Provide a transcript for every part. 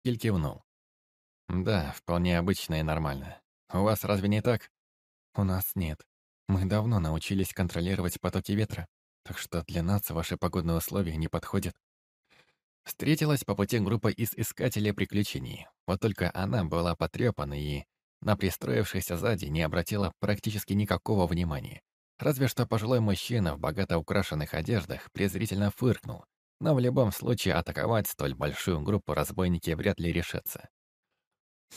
Аскель кивнул. «Да, вполне обычно и нормально. У вас разве не так?» «У нас нет. Мы давно научились контролировать потоки ветра, так что для нас ваши погодные условия не подходят». Встретилась по пути группа из Искателей Приключений. Вот только она была потрепана и, на пристроившихся сзади, не обратила практически никакого внимания. Разве что пожилой мужчина в богато украшенных одеждах презрительно фыркнул, но в любом случае атаковать столь большую группу разбойники вряд ли решатся.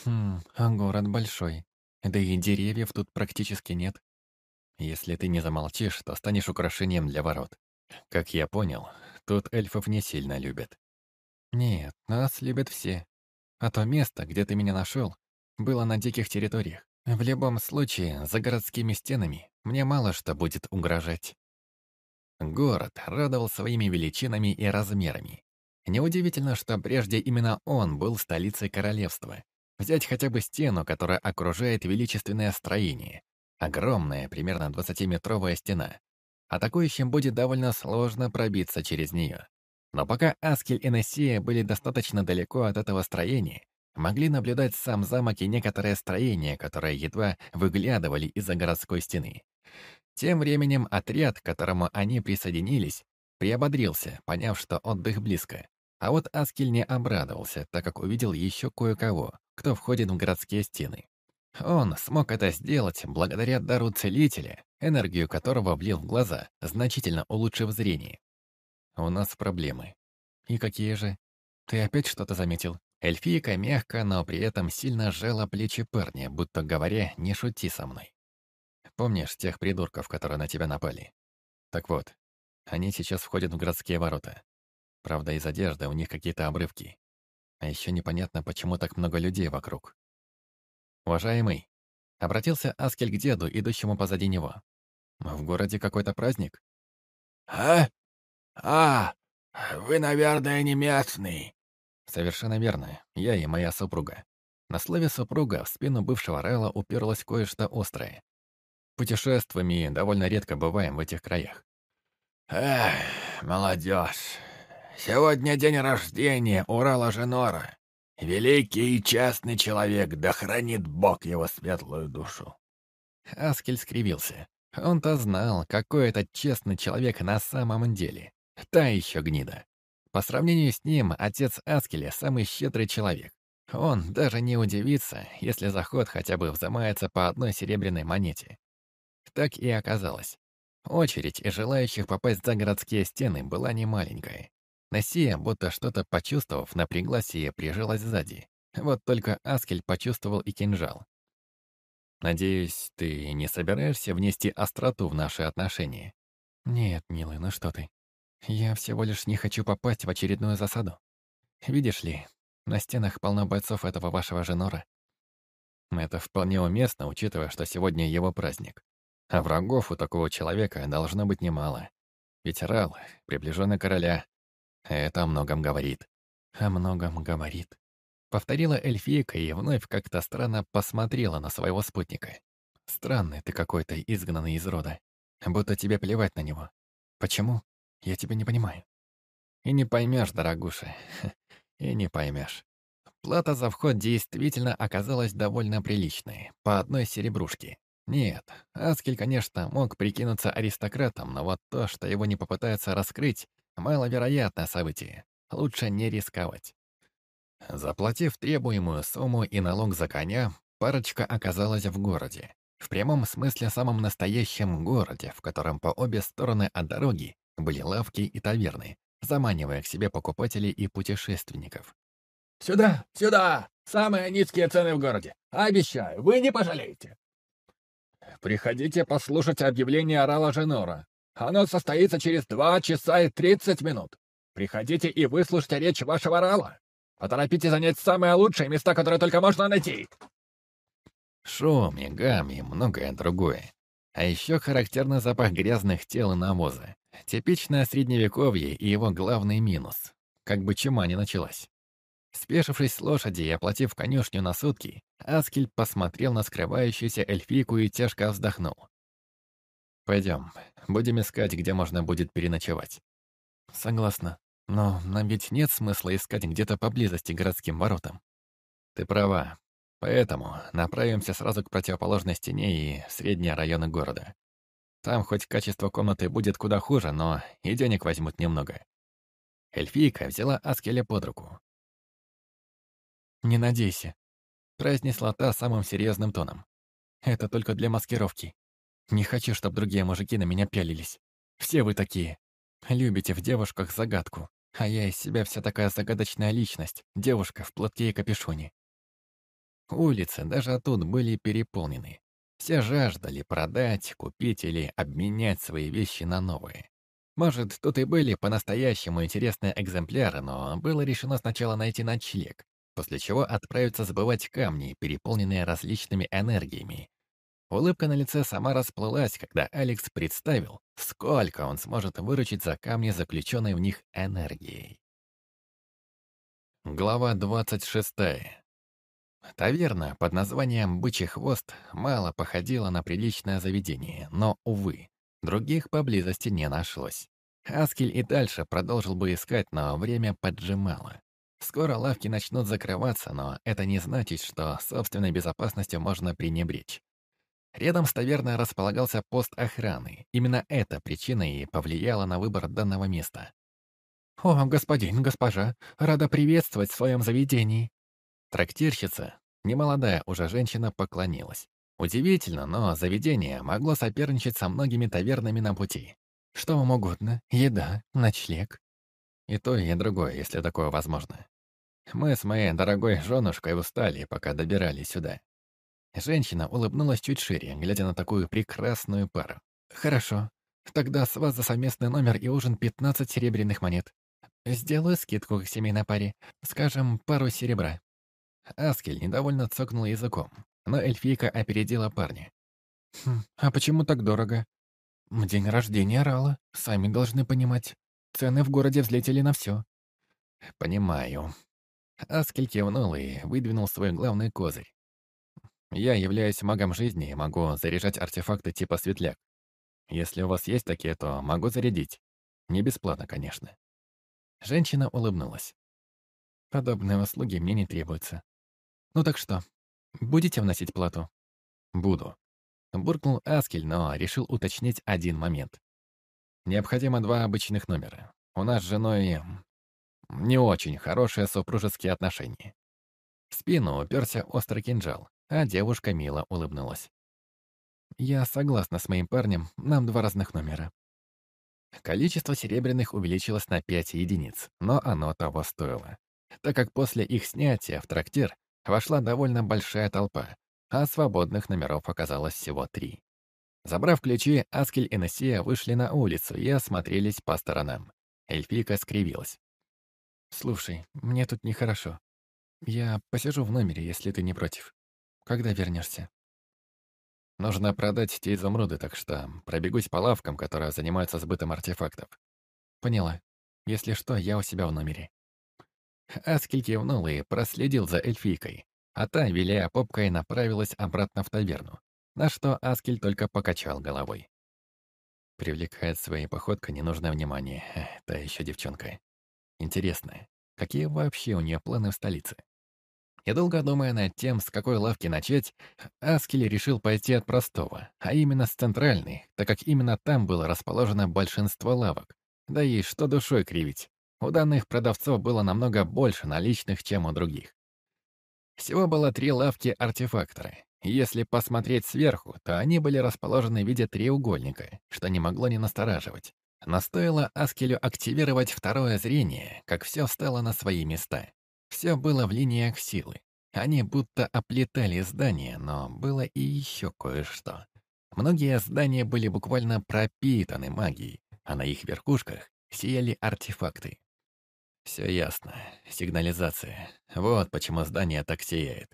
«Хм, а город большой. Да и деревьев тут практически нет. Если ты не замолчишь, то станешь украшением для ворот. Как я понял, тут эльфов не сильно любят». «Нет, нас любят все. А то место, где ты меня нашел, было на диких территориях. В любом случае, за городскими стенами мне мало что будет угрожать». Город радовал своими величинами и размерами. Неудивительно, что прежде именно он был столицей королевства. Взять хотя бы стену, которая окружает величественное строение. Огромная, примерно 20-метровая стена. Атакующим будет довольно сложно пробиться через нее. Но пока Аскель и Нессия были достаточно далеко от этого строения, могли наблюдать сам замок и некоторые строения, которые едва выглядывали из-за городской стены. Тем временем отряд, к которому они присоединились, приободрился, поняв, что отдых близко. А вот Аскель не обрадовался, так как увидел еще кое-кого, кто входит в городские стены. Он смог это сделать благодаря дару Целителя, энергию которого влил в глаза, значительно улучшив зрение. «У нас проблемы». «И какие же? Ты опять что-то заметил?» Эльфийка мягко, но при этом сильно сжала плечи парня, будто говоря, не шути со мной. Помнишь тех придурков, которые на тебя напали? Так вот, они сейчас входят в городские ворота. Правда, из одежды у них какие-то обрывки. А еще непонятно, почему так много людей вокруг. «Уважаемый», — обратился Аскель к деду, идущему позади него. «В городе какой-то праздник?» «А? А, вы, наверное, не местный». «Совершенно верно. Я и моя супруга». На слове «супруга» в спину бывшего Райла уперлось кое-что острое. Путешествиями довольно редко бываем в этих краях. Эх, молодежь. Сегодня день рождения Урала Женора. Великий и честный человек, да хранит Бог его светлую душу. Аскель скривился. Он-то знал, какой этот честный человек на самом деле. Та еще гнида. По сравнению с ним, отец Аскеля самый щедрый человек. Он даже не удивится, если заход хотя бы взымается по одной серебряной монете. Так и оказалось. Очередь желающих попасть за городские стены была немаленькая. Насия, будто что-то почувствовав, напряглась и прижилась сзади. Вот только Аскель почувствовал и кинжал. «Надеюсь, ты не собираешься внести остроту в наши отношения?» «Нет, милый, ну что ты. Я всего лишь не хочу попасть в очередную засаду. Видишь ли, на стенах полно бойцов этого вашего женора. Это вполне уместно, учитывая, что сегодня его праздник. А врагов у такого человека должно быть немало. Ведь Рал — приближенный короля. Это о многом говорит. О многом говорит. Повторила эльфийка и вновь как-то странно посмотрела на своего спутника. Странный ты какой-то, изгнанный из рода. Будто тебе плевать на него. Почему? Я тебя не понимаю. И не поймешь, дорогуша. И не поймешь. Плата за вход действительно оказалась довольно приличной, по одной серебрушке. Нет, Аскель, конечно, мог прикинуться аристократом, но вот то, что его не попытаются раскрыть, маловероятное событие. Лучше не рисковать. Заплатив требуемую сумму и налог за коня, парочка оказалась в городе. В прямом смысле самом настоящем городе, в котором по обе стороны от дороги были лавки и таверны, заманивая к себе покупателей и путешественников. «Сюда, сюда! Самые низкие цены в городе! Обещаю, вы не пожалеете!» Приходите послушать объявление орала Женора. Оно состоится через два часа и тридцать минут. Приходите и выслушайте речь вашего орала. Поторопитесь занять самые лучшие места, которые только можно найти. Шум и гам и многое другое. А еще характерный запах грязных тел и навоза. Типичное средневековье и его главный минус. Как бы чума не началась. Спешившись с лошади и оплатив конюшню на сутки, Аскель посмотрел на скрывающуюся эльфийку и тяжко вздохнул. «Пойдем, будем искать, где можно будет переночевать». «Согласна. Но нам ведь нет смысла искать где-то поблизости городским воротам. Ты права. Поэтому направимся сразу к противоположной стене и средние районы города. Там хоть качество комнаты будет куда хуже, но и денег возьмут немного. Эльфийка взяла Аскеля под руку. «Не надейся», — произнесла та самым серьезным тоном. «Это только для маскировки. Не хочу, чтобы другие мужики на меня пялились. Все вы такие. Любите в девушках загадку, а я из себя вся такая загадочная личность, девушка в платке и капюшоне». Улицы даже тут были переполнены. Все жаждали продать, купить или обменять свои вещи на новые. Может, тут и были по-настоящему интересные экземпляры, но было решено сначала найти ночлег, после чего отправиться сбывать камни, переполненные различными энергиями. Улыбка на лице сама расплылась, когда Алекс представил, сколько он сможет выручить за камни, заключенной в них энергией. Глава 26. Таверна под названием «Бычий хвост» мало походила на приличное заведение, но, увы, других поблизости не нашлось. Аскель и дальше продолжил бы искать, но время поджимало. Скоро лавки начнут закрываться, но это не значит, что собственной безопасностью можно пренебречь. Рядом с таверной располагался пост охраны. Именно эта причина и повлияла на выбор данного места. «О, господин, госпожа, рада приветствовать в своем заведении», Трактирщица, немолодая уже женщина, поклонилась. Удивительно, но заведение могло соперничать со многими тавернами на пути. Что вам угодно, еда, ночлег. И то, и другое, если такое возможно. Мы с моей дорогой женушкой устали, пока добирались сюда. Женщина улыбнулась чуть шире, глядя на такую прекрасную пару. «Хорошо. Тогда с вас за совместный номер и ужин 15 серебряных монет. Сделаю скидку к семейной паре. Скажем, пару серебра. Аскель недовольно цокнул языком, но эльфийка опередила парня. «Хм, «А почему так дорого?» «День рождения Рала, сами должны понимать. Цены в городе взлетели на все». «Понимаю». Аскель кивнул и выдвинул свой главный козырь. «Я являюсь магом жизни и могу заряжать артефакты типа светляк. Если у вас есть такие, то могу зарядить. Не бесплатно, конечно». Женщина улыбнулась. «Подобные услуги мне не требуются. «Ну так что, будете вносить плату?» «Буду», — буркнул Аскель, но решил уточнить один момент. «Необходимо два обычных номера. У нас с женой не очень хорошие супружеские отношения». В спину уперся острый кинжал, а девушка мило улыбнулась. «Я согласна с моим парнем, нам два разных номера». Количество серебряных увеличилось на пять единиц, но оно того стоило, так как после их снятия в трактир вошла довольно большая толпа, а свободных номеров оказалось всего три. Забрав ключи, Аскель и Несия вышли на улицу и осмотрелись по сторонам. Эльфийка скривилась. «Слушай, мне тут нехорошо. Я посижу в номере, если ты не против. Когда вернешься?» «Нужно продать те изумруды, так что пробегусь по лавкам, которые занимаются сбытом артефактов». «Поняла. Если что, я у себя в номере». Аскель кивнул и проследил за эльфийкой, а та, виляя попкой, направилась обратно в таверну, на что Аскель только покачал головой. Привлекает своей походкой ненужное внимание, та еще девчонка. Интересно, какие вообще у нее планы в столице? И долго думая над тем, с какой лавки начать, Аскель решил пойти от простого, а именно с центральной, так как именно там было расположено большинство лавок. Да и что душой кривить. У данных продавцов было намного больше наличных, чем у других. Всего было три лавки-артефактора. Если посмотреть сверху, то они были расположены в виде треугольника, что не могло не настораживать. Но стоило Аскелю активировать второе зрение, как все встало на свои места. Все было в линиях силы. Они будто оплетали здания, но было и еще кое-что. Многие здания были буквально пропитаны магией, а на их верхушках сияли артефакты. Все ясно. Сигнализация. Вот почему здание так сияет.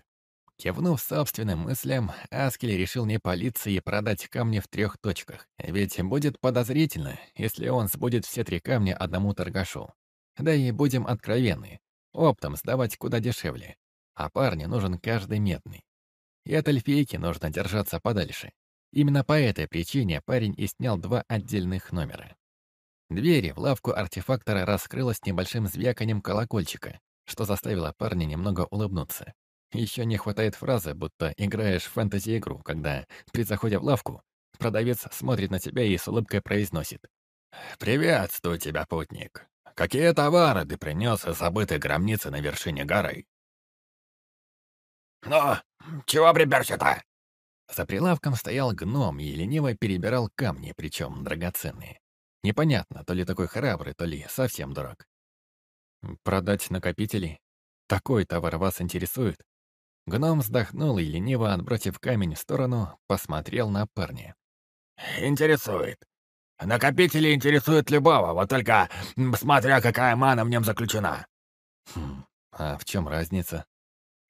Кивнув собственным мыслям, Аскель решил не палиться и продать камни в трех точках. Ведь будет подозрительно, если он сбудет все три камня одному торгашу. Да и будем откровенны. Оптом сдавать куда дешевле. А парню нужен каждый медный. И от эльфийки нужно держаться подальше. Именно по этой причине парень и снял два отдельных номера. Дверь в лавку артефактора раскрылась небольшим звяканием колокольчика, что заставило парня немного улыбнуться. Еще не хватает фразы, будто играешь в фэнтези-игру, когда при заходе в лавку продавец смотрит на тебя и с улыбкой произносит. «Приветствую тебя, путник. Какие товары ты принес из забытой гробницы на вершине горы?» «Ну, чего приперся-то?» За прилавком стоял гном и лениво перебирал камни, причем драгоценные. Непонятно, то ли такой храбрый, то ли совсем дурак. «Продать накопители? Такой товар вас интересует?» Гном вздохнул и, лениво отбросив камень в сторону, посмотрел на парня. «Интересует. Накопители интересуют любого, вот только смотря какая мана в нем заключена». «Хм, а в чем разница?»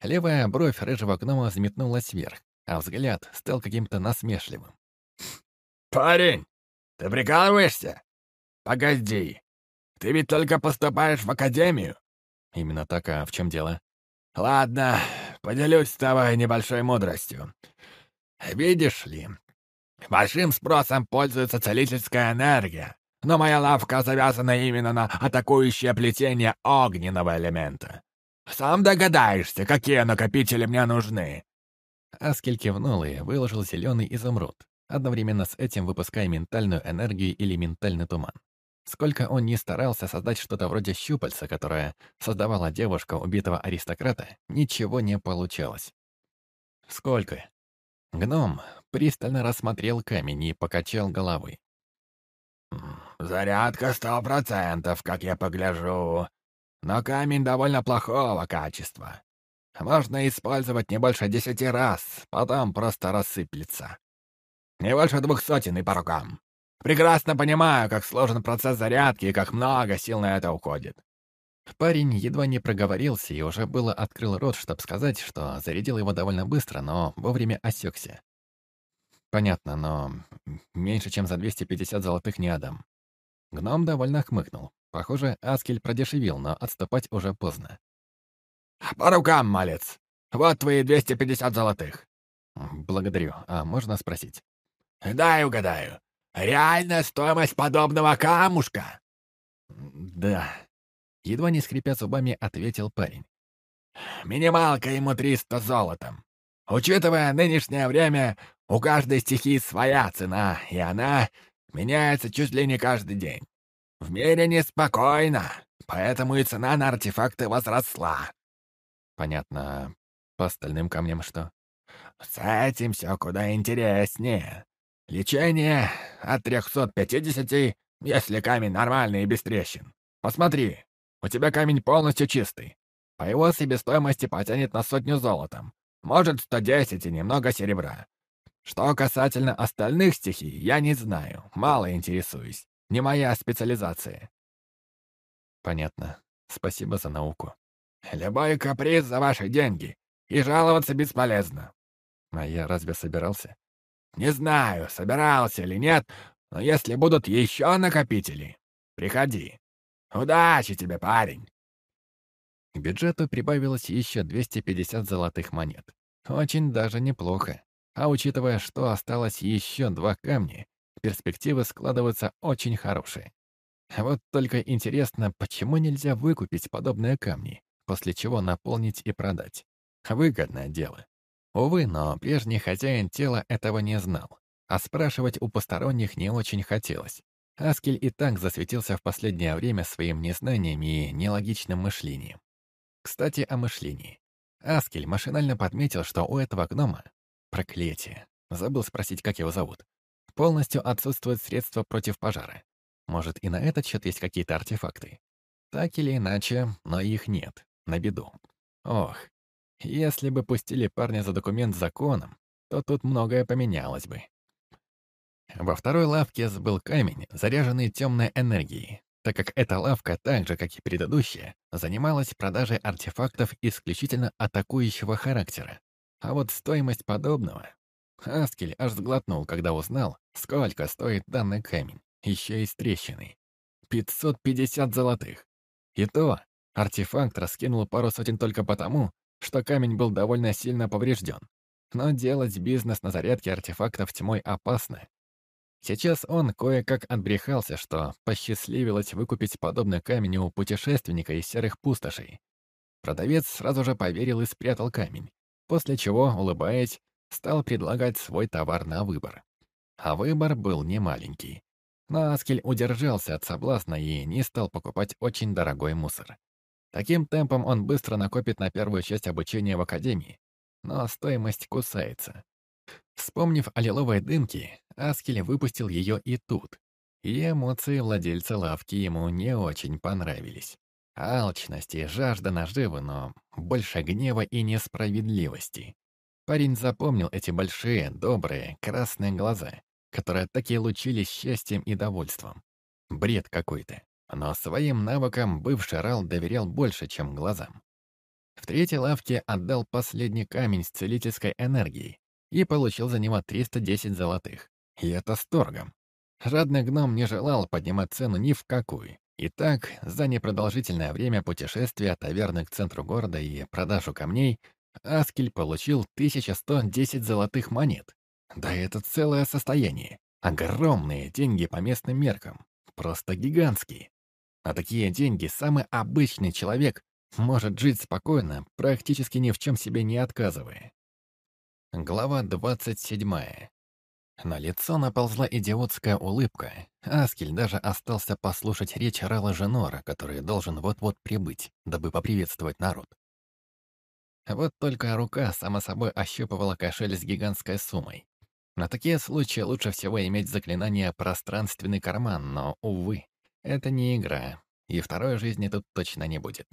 Левая бровь рыжего гнома взметнулась вверх, а взгляд стал каким-то насмешливым. «Парень, ты прикалываешься? Погоди, ты ведь только поступаешь в академию?» «Именно так, а в чем дело?» «Ладно, поделюсь с тобой небольшой мудростью. Видишь ли, большим спросом пользуется целительская энергия, но моя лавка завязана именно на атакующее плетение огненного элемента. Сам догадаешься, какие накопители мне нужны». Аскель кивнул и выложил зеленый изумруд, одновременно с этим выпуская ментальную энергию или ментальный туман. Сколько он ни старался создать что-то вроде щупальца, которое создавала девушка убитого аристократа, ничего не получалось. «Сколько?» Гном пристально рассмотрел камень и покачал головой. «Зарядка сто процентов, как я погляжу. Но камень довольно плохого качества. Можно использовать не больше десяти раз, потом просто рассыплется. Не больше двух сотен и по рукам. Прекрасно понимаю, как сложен процесс зарядки и как много сил на это уходит. Парень едва не проговорился и уже было открыл рот, чтобы сказать, что зарядил его довольно быстро, но вовремя осекся. Понятно, но меньше, чем за 250 золотых не отдам. Гном довольно хмыкнул. Похоже, Аскель продешевил, но отступать уже поздно. «По рукам, малец! Вот твои 250 золотых!» «Благодарю. А можно спросить?» «Дай угадаю. Реальная стоимость подобного камушка?» «Да». Едва не скрипя зубами, ответил парень. «Минималка ему 300 золотом. Учитывая нынешнее время, у каждой стихии своя цена, и она меняется чуть ли не каждый день. В мире неспокойно, поэтому и цена на артефакты возросла». «Понятно. По остальным камням что?» «С этим все куда интереснее. Лечение от 350, если камень нормальный и без трещин. Посмотри, у тебя камень полностью чистый. По его себестоимости потянет на сотню золотом. Может, 110 и немного серебра. Что касательно остальных стихий, я не знаю, мало интересуюсь. Не моя специализация. Понятно. Спасибо за науку. Любой каприз за ваши деньги. И жаловаться бесполезно. А я разве собирался? Не знаю, собирался или нет, но если будут еще накопители, приходи. Удачи тебе, парень!» К бюджету прибавилось еще 250 золотых монет. Очень даже неплохо. А учитывая, что осталось еще два камня, перспективы складываются очень хорошие. Вот только интересно, почему нельзя выкупить подобные камни, после чего наполнить и продать? Выгодное дело. Увы, но прежний хозяин тела этого не знал, а спрашивать у посторонних не очень хотелось. Аскель и так засветился в последнее время своим незнанием и нелогичным мышлением. Кстати, о мышлении. Аскель машинально подметил, что у этого гнома проклятие. Забыл спросить, как его зовут. Полностью отсутствуют средства против пожара. Может, и на этот счет есть какие-то артефакты. Так или иначе, но их нет. На беду. Ох, если бы пустили парня за документ законом, то тут многое поменялось бы. Во второй лавке был камень, заряженный темной энергией, так как эта лавка, так же, как и предыдущая, занималась продажей артефактов исключительно атакующего характера. А вот стоимость подобного... Аскель аж сглотнул, когда узнал, сколько стоит данный камень, еще и с трещиной. 550 золотых. И то артефакт раскинул пару сотен только потому, что камень был довольно сильно поврежден. Но делать бизнес на зарядке артефактов тьмой опасно. Сейчас он кое-как отбрехался, что посчастливилось выкупить подобный камень у путешественника из серых пустошей. Продавец сразу же поверил и спрятал камень, после чего, улыбаясь, стал предлагать свой товар на выбор. А выбор был немаленький. Но Аскель удержался от соблазна и не стал покупать очень дорогой мусор. Таким темпом он быстро накопит на первую часть обучения в академии, но стоимость кусается. Вспомнив о лиловой дымке, Аскель выпустил ее и тут. И эмоции владельца лавки ему не очень понравились. Алчность и жажда наживы, но больше гнева и несправедливости. Парень запомнил эти большие, добрые, красные глаза, которые так и лучились счастьем и довольством. Бред какой-то. Но своим навыкам бывший Рал доверял больше, чем глазам. В третьей лавке отдал последний камень с целительской энергией и получил за него 310 золотых. И это с торгом. Жадный гном не желал поднимать цену ни в какую. И так, за непродолжительное время путешествия от таверны к центру города и продажу камней, Аскель получил 1110 золотых монет. Да это целое состояние. Огромные деньги по местным меркам. Просто гигантские. А такие деньги самый обычный человек может жить спокойно, практически ни в чем себе не отказывая. Глава 27. На лицо наползла идиотская улыбка. Аскель даже остался послушать речь Рала Женора, который должен вот-вот прибыть, дабы поприветствовать народ. Вот только рука сама собой ощупывала кошель с гигантской суммой. На такие случаи лучше всего иметь заклинание «пространственный карман», но, увы, это не игра, и второй жизни тут точно не будет.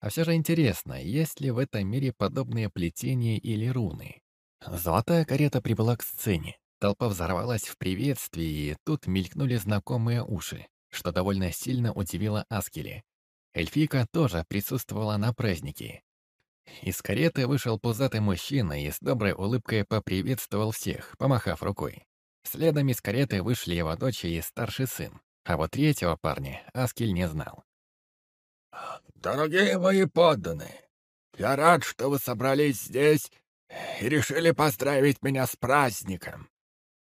А все же интересно, есть ли в этом мире подобные плетения или руны? Золотая карета прибыла к сцене. Толпа взорвалась в приветствии, и тут мелькнули знакомые уши, что довольно сильно удивило Аскели. Эльфика тоже присутствовала на празднике. Из кареты вышел пузатый мужчина и с доброй улыбкой поприветствовал всех, помахав рукой. Следом из кареты вышли его дочь и старший сын, а вот третьего парня Аскель не знал. «Дорогие мои подданные, я рад, что вы собрались здесь и решили поздравить меня с праздником.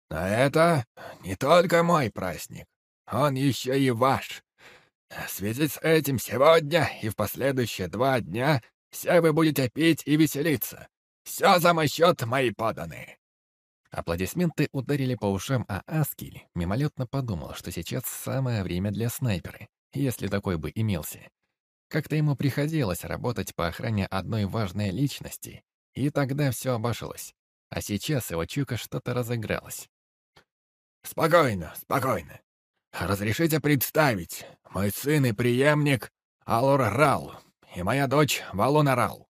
Но это не только мой праздник, он еще и ваш. В связи с этим сегодня и в последующие два дня все вы будете пить и веселиться. Все за мой счет, мои поданные». Аплодисменты ударили по ушам, а Аскель мимолетно подумал, что сейчас самое время для снайпера, если такой бы имелся. Как-то ему приходилось работать по охране одной важной личности, и тогда все обошлось. А сейчас его чука что-то разыгралось. «Спокойно, спокойно. Разрешите представить, мой сын и преемник Алор Рал и моя дочь Валона Рал».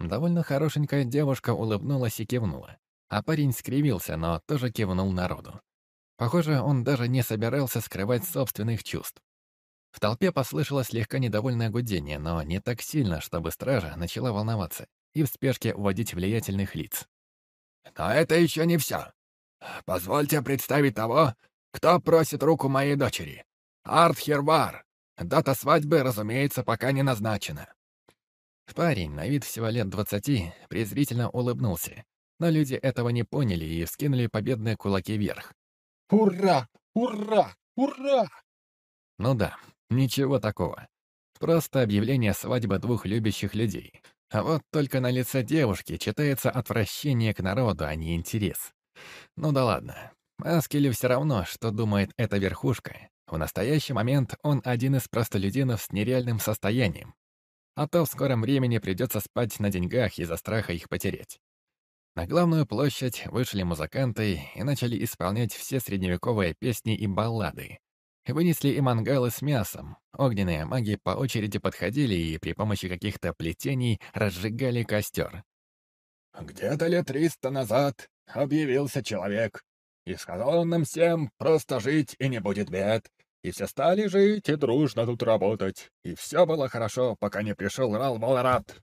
Довольно хорошенькая девушка улыбнулась и кивнула, а парень скривился, но тоже кивнул народу. Похоже, он даже не собирался скрывать собственных чувств. В толпе послышалось слегка недовольное гудение, но не так сильно, чтобы стража начала волноваться и в спешке уводить влиятельных лиц. «Но это еще не все. Позвольте представить того, кто просит руку моей дочери. Арт Хервар. Дата свадьбы, разумеется, пока не назначена». Парень, на вид всего лет двадцати, презрительно улыбнулся, но люди этого не поняли и вскинули победные кулаки вверх. «Ура! Ура! Ура!» Ну да, ничего такого. Просто объявление свадьбы двух любящих людей. А вот только на лице девушки читается отвращение к народу, а не интерес. Ну да ладно. Аскелю все равно, что думает эта верхушка. В настоящий момент он один из простолюдинов с нереальным состоянием. А то в скором времени придется спать на деньгах из-за страха их потерять. На главную площадь вышли музыканты и начали исполнять все средневековые песни и баллады. Вынесли и мангалы с мясом. Огненные маги по очереди подходили и при помощи каких-то плетений разжигали костер. «Где-то лет триста назад объявился человек, и сказал он нам всем просто жить и не будет бед. И все стали жить и дружно тут работать. И все было хорошо, пока не пришел Рал Воларат.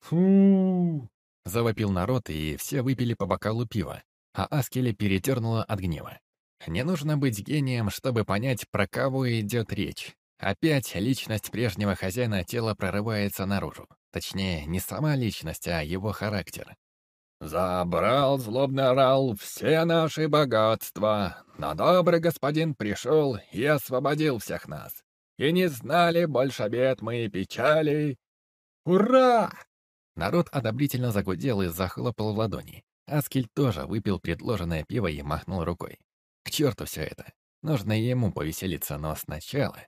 «Фу!» — завопил народ, и все выпили по бокалу пива, а Аскеля перетернула от гнева. Не нужно быть гением, чтобы понять, про кого идет речь. Опять личность прежнего хозяина тела прорывается наружу. Точнее, не сама личность, а его характер. «Забрал, злобно орал, все наши богатства, но добрый господин пришел и освободил всех нас. И не знали больше бед мы и печалей. Ура!» Народ одобрительно загудел и захлопал в ладони. Аскель тоже выпил предложенное пиво и махнул рукой. К черту все это. Нужно ему повеселиться, но сначала...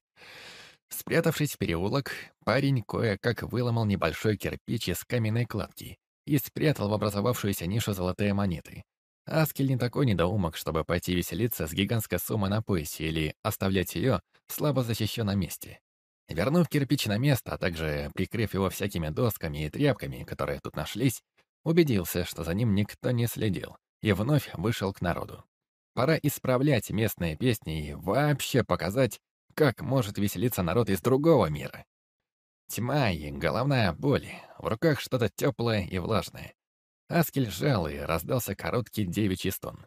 Спрятавшись в переулок, парень кое-как выломал небольшой кирпич из каменной кладки и спрятал в образовавшуюся нишу золотые монеты. Аскель не такой недоумок, чтобы пойти веселиться с гигантской суммой на поясе или оставлять ее в слабо защищенном месте. Вернув кирпич на место, а также прикрыв его всякими досками и тряпками, которые тут нашлись, убедился, что за ним никто не следил, и вновь вышел к народу. Пора исправлять местные песни и вообще показать, как может веселиться народ из другого мира. Тьма и головная боль, в руках что-то теплое и влажное. Аскель сжал и раздался короткий девичий стон.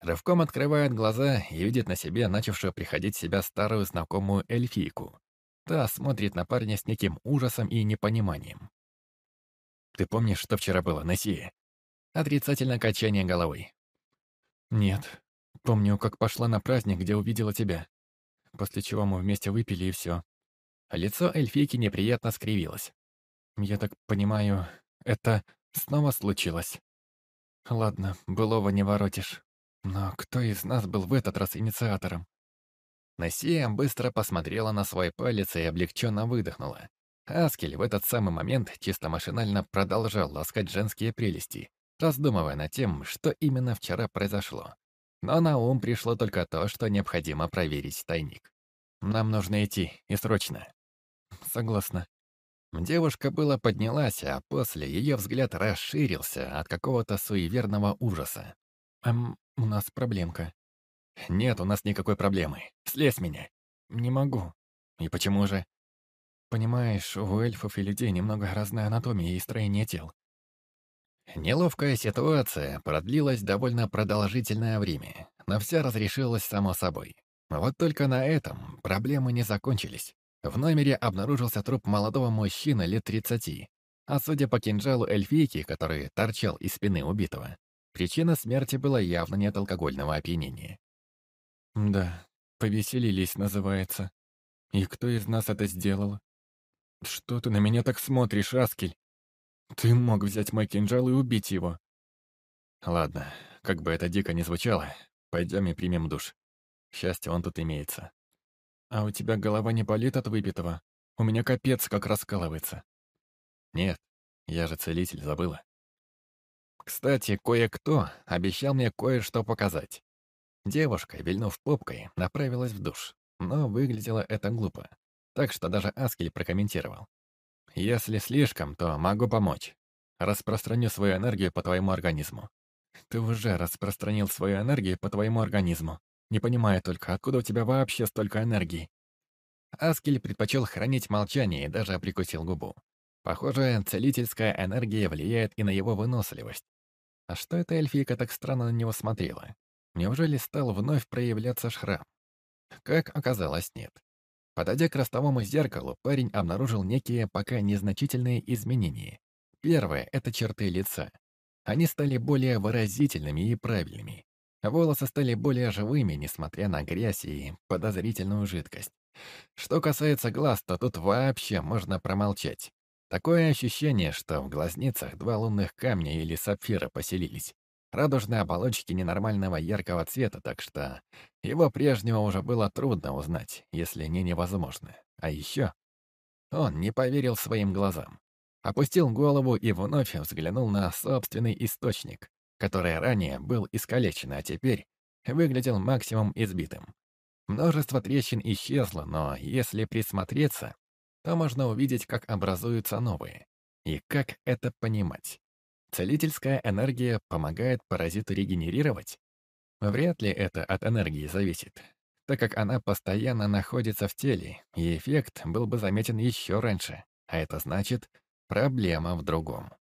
Рывком открывает глаза и видит на себе начавшую приходить себя старую знакомую эльфийку. Та смотрит на парня с неким ужасом и непониманием. «Ты помнишь, что вчера было, Нессия?» Отрицательное качание головой. «Нет. Помню, как пошла на праздник, где увидела тебя. После чего мы вместе выпили, и все. Лицо эльфийки неприятно скривилось. «Я так понимаю, это снова случилось?» «Ладно, былого не воротишь. Но кто из нас был в этот раз инициатором?» Насия быстро посмотрела на свой палец и облегченно выдохнула. Аскель в этот самый момент чисто машинально продолжал ласкать женские прелести, раздумывая над тем, что именно вчера произошло. Но на ум пришло только то, что необходимо проверить тайник. «Нам нужно идти, и срочно». Согласна. Девушка была поднялась, а после ее взгляд расширился от какого-то суеверного ужаса. «Эм, у нас проблемка». «Нет у нас никакой проблемы. Слезь меня». «Не могу». «И почему же?» «Понимаешь, у эльфов и людей немного разная анатомия и строение тел». Неловкая ситуация продлилась довольно продолжительное время, но вся разрешилась само собой. Вот только на этом проблемы не закончились. В номере обнаружился труп молодого мужчины лет 30, а судя по кинжалу эльфийки, который торчал из спины убитого, причина смерти была явно не от алкогольного опьянения. Да, повеселились, называется. И кто из нас это сделал? Что ты на меня так смотришь, Аскель? Ты мог взять мой кинжал и убить его. Ладно, как бы это дико не звучало, пойдем и примем душ. Счастье он тут имеется. «А у тебя голова не болит от выпитого? У меня капец как раскалывается». «Нет, я же целитель, забыла». Кстати, кое-кто обещал мне кое-что показать. Девушка, вильнув попкой, направилась в душ, но выглядело это глупо. Так что даже Аскель прокомментировал. «Если слишком, то могу помочь. Распространю свою энергию по твоему организму». «Ты уже распространил свою энергию по твоему организму», не понимаю только, откуда у тебя вообще столько энергии?» Аскель предпочел хранить молчание и даже прикусил губу. Похоже, целительская энергия влияет и на его выносливость. А что эта эльфийка так странно на него смотрела? Неужели стал вновь проявляться шрам? Как оказалось, нет. Подойдя к ростовому зеркалу, парень обнаружил некие пока незначительные изменения. Первое — это черты лица. Они стали более выразительными и правильными. Волосы стали более живыми, несмотря на грязь и подозрительную жидкость. Что касается глаз, то тут вообще можно промолчать. Такое ощущение, что в глазницах два лунных камня или сапфира поселились. Радужные оболочки ненормального яркого цвета, так что его прежнего уже было трудно узнать, если не невозможно. А еще он не поверил своим глазам. Опустил голову и вновь взглянул на собственный источник, который ранее был искалечен, а теперь выглядел максимум избитым. Множество трещин исчезло, но если присмотреться, то можно увидеть, как образуются новые. И как это понимать? Целительская энергия помогает паразиту регенерировать? Вряд ли это от энергии зависит, так как она постоянно находится в теле, и эффект был бы заметен еще раньше, а это значит, проблема в другом.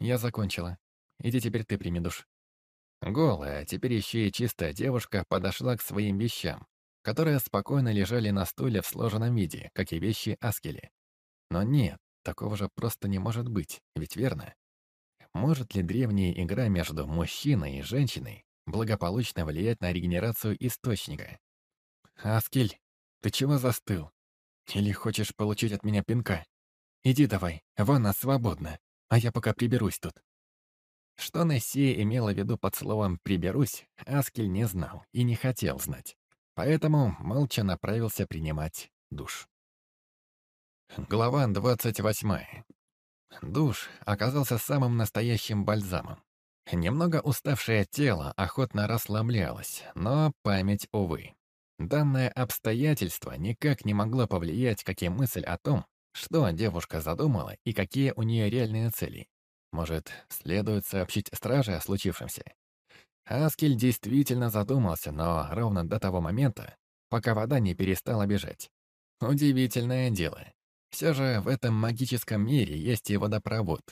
Я закончила. Иди теперь ты прими душ». Голая, теперь еще и чистая девушка подошла к своим вещам, которые спокойно лежали на стуле в сложенном виде, как и вещи Аскели. Но нет, такого же просто не может быть, ведь верно? Может ли древняя игра между мужчиной и женщиной благополучно влиять на регенерацию источника. «Аскель, ты чего застыл? Или хочешь получить от меня пинка? Иди давай, ванна свободна, а я пока приберусь тут». Что Нессия имела в виду под словом «приберусь», Аскель не знал и не хотел знать. Поэтому молча направился принимать душ. Глава двадцать восьмая. Душ оказался самым настоящим бальзамом. Немного уставшее тело охотно расслаблялось, но память, увы. Данное обстоятельство никак не могло повлиять, как и мысль о том, что девушка задумала и какие у нее реальные цели. Может, следует сообщить страже о случившемся? Аскель действительно задумался, но ровно до того момента, пока вода не перестала бежать. Удивительное дело. Все же в этом магическом мире есть и водопровод,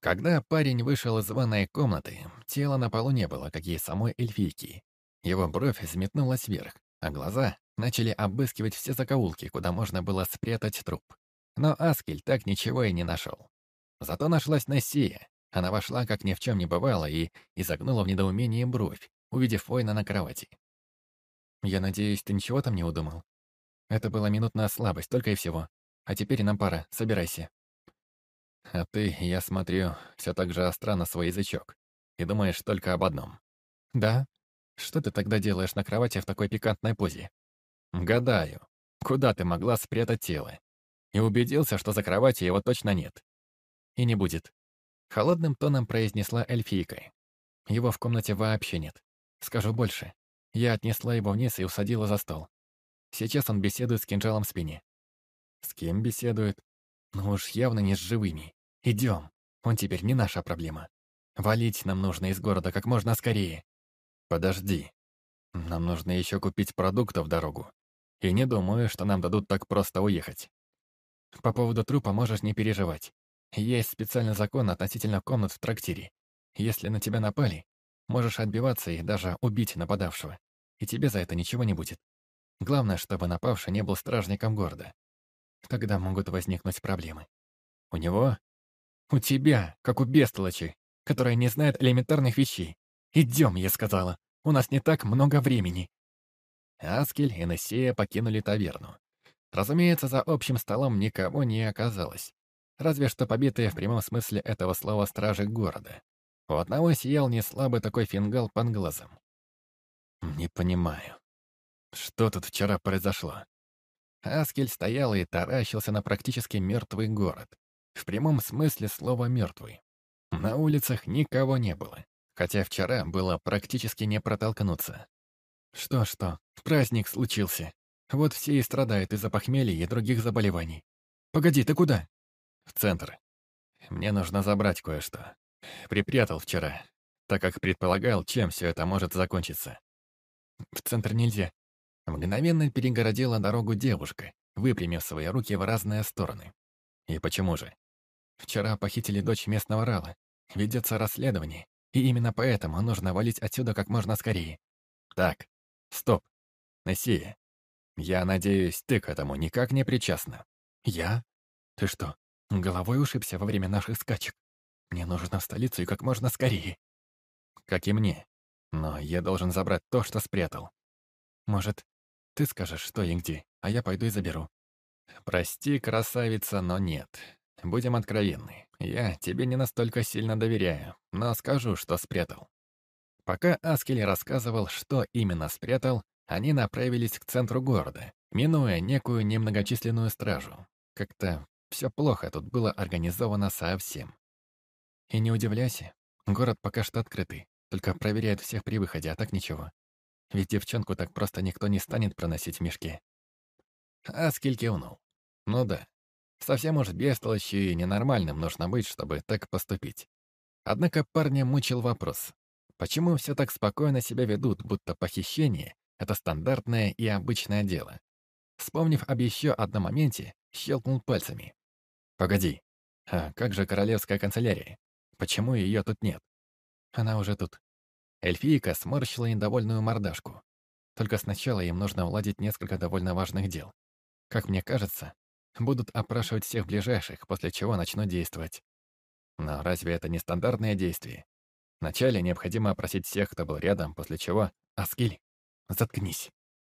когда парень вышел из ванной комнаты, тела на полу не было, как и самой эльфийки. Его бровь взметнулась вверх, а глаза начали обыскивать все закоулки, куда можно было спрятать труп. Но Аскель так ничего и не нашел. Зато нашлась Нессия. Она вошла, как ни в чем не бывало, и изогнула в недоумении бровь, увидев воина на кровати. «Я надеюсь, ты ничего там не удумал? Это была минутная слабость, только и всего. А теперь нам пора, собирайся». А ты, я смотрю, все так же остро на свой язычок. И думаешь только об одном. Да? Что ты тогда делаешь на кровати в такой пикантной позе? Гадаю, куда ты могла спрятать тело? И убедился, что за кроватью его точно нет. И не будет. Холодным тоном произнесла эльфийка. Его в комнате вообще нет. Скажу больше. Я отнесла его вниз и усадила за стол. Сейчас он беседует с кинжалом в спине. С кем беседует? Ну уж явно не с живыми. Идем. Он теперь не наша проблема. Валить нам нужно из города как можно скорее. Подожди. Нам нужно еще купить продуктов в дорогу. И не думаю, что нам дадут так просто уехать. По поводу трупа можешь не переживать. Есть специальный закон относительно комнат в трактире. Если на тебя напали, можешь отбиваться и даже убить нападавшего. И тебе за это ничего не будет. Главное, чтобы напавший не был стражником города. Тогда могут возникнуть проблемы. У него у тебя, как у бестолочи, которая не знает элементарных вещей. Идем, я сказала. У нас не так много времени. Аскель и Нессия покинули таверну. Разумеется, за общим столом никого не оказалось. Разве что побитые в прямом смысле этого слова стражи города. У одного сиял неслабый такой фингал под глазом. Не понимаю. Что тут вчера произошло? Аскель стоял и таращился на практически мертвый город. В прямом смысле слова «мертвый». На улицах никого не было, хотя вчера было практически не протолкнуться. Что-что, праздник случился. Вот все и страдают из-за похмелья и других заболеваний. Погоди, ты куда? В центр. Мне нужно забрать кое-что. Припрятал вчера, так как предполагал, чем все это может закончиться. В центр нельзя. Мгновенно перегородила дорогу девушка, выпрямив свои руки в разные стороны. И почему же? Вчера похитили дочь местного Рала. Ведется расследование, и именно поэтому нужно валить отсюда как можно скорее. Так, стоп. Нессия, я надеюсь, ты к этому никак не причастна. Я? Ты что, головой ушибся во время наших скачек? Мне нужно в столицу и как можно скорее. Как и мне. Но я должен забрать то, что спрятал. Может, ты скажешь, что и где, а я пойду и заберу. Прости, красавица, но нет. Будем откровенны, я тебе не настолько сильно доверяю, но скажу, что спрятал. Пока Аскель рассказывал, что именно спрятал, они направились к центру города, минуя некую немногочисленную стражу. Как-то все плохо тут было организовано совсем. И не удивляйся, город пока что открытый, только проверяют всех при выходе, а так ничего. Ведь девчонку так просто никто не станет проносить в мешке. Аскель кивнул. Ну да, Совсем уж бестолочью и ненормальным нужно быть, чтобы так поступить. Однако парня мучил вопрос. Почему все так спокойно себя ведут, будто похищение — это стандартное и обычное дело? Вспомнив об еще одном моменте, щелкнул пальцами. «Погоди, а как же королевская канцелярия? Почему ее тут нет?» «Она уже тут». Эльфийка сморщила недовольную мордашку. Только сначала им нужно уладить несколько довольно важных дел. Как мне кажется, Будут опрашивать всех ближайших, после чего начнут действовать. Но разве это не стандартное действие? Вначале необходимо опросить всех, кто был рядом, после чего... Аскиль, заткнись.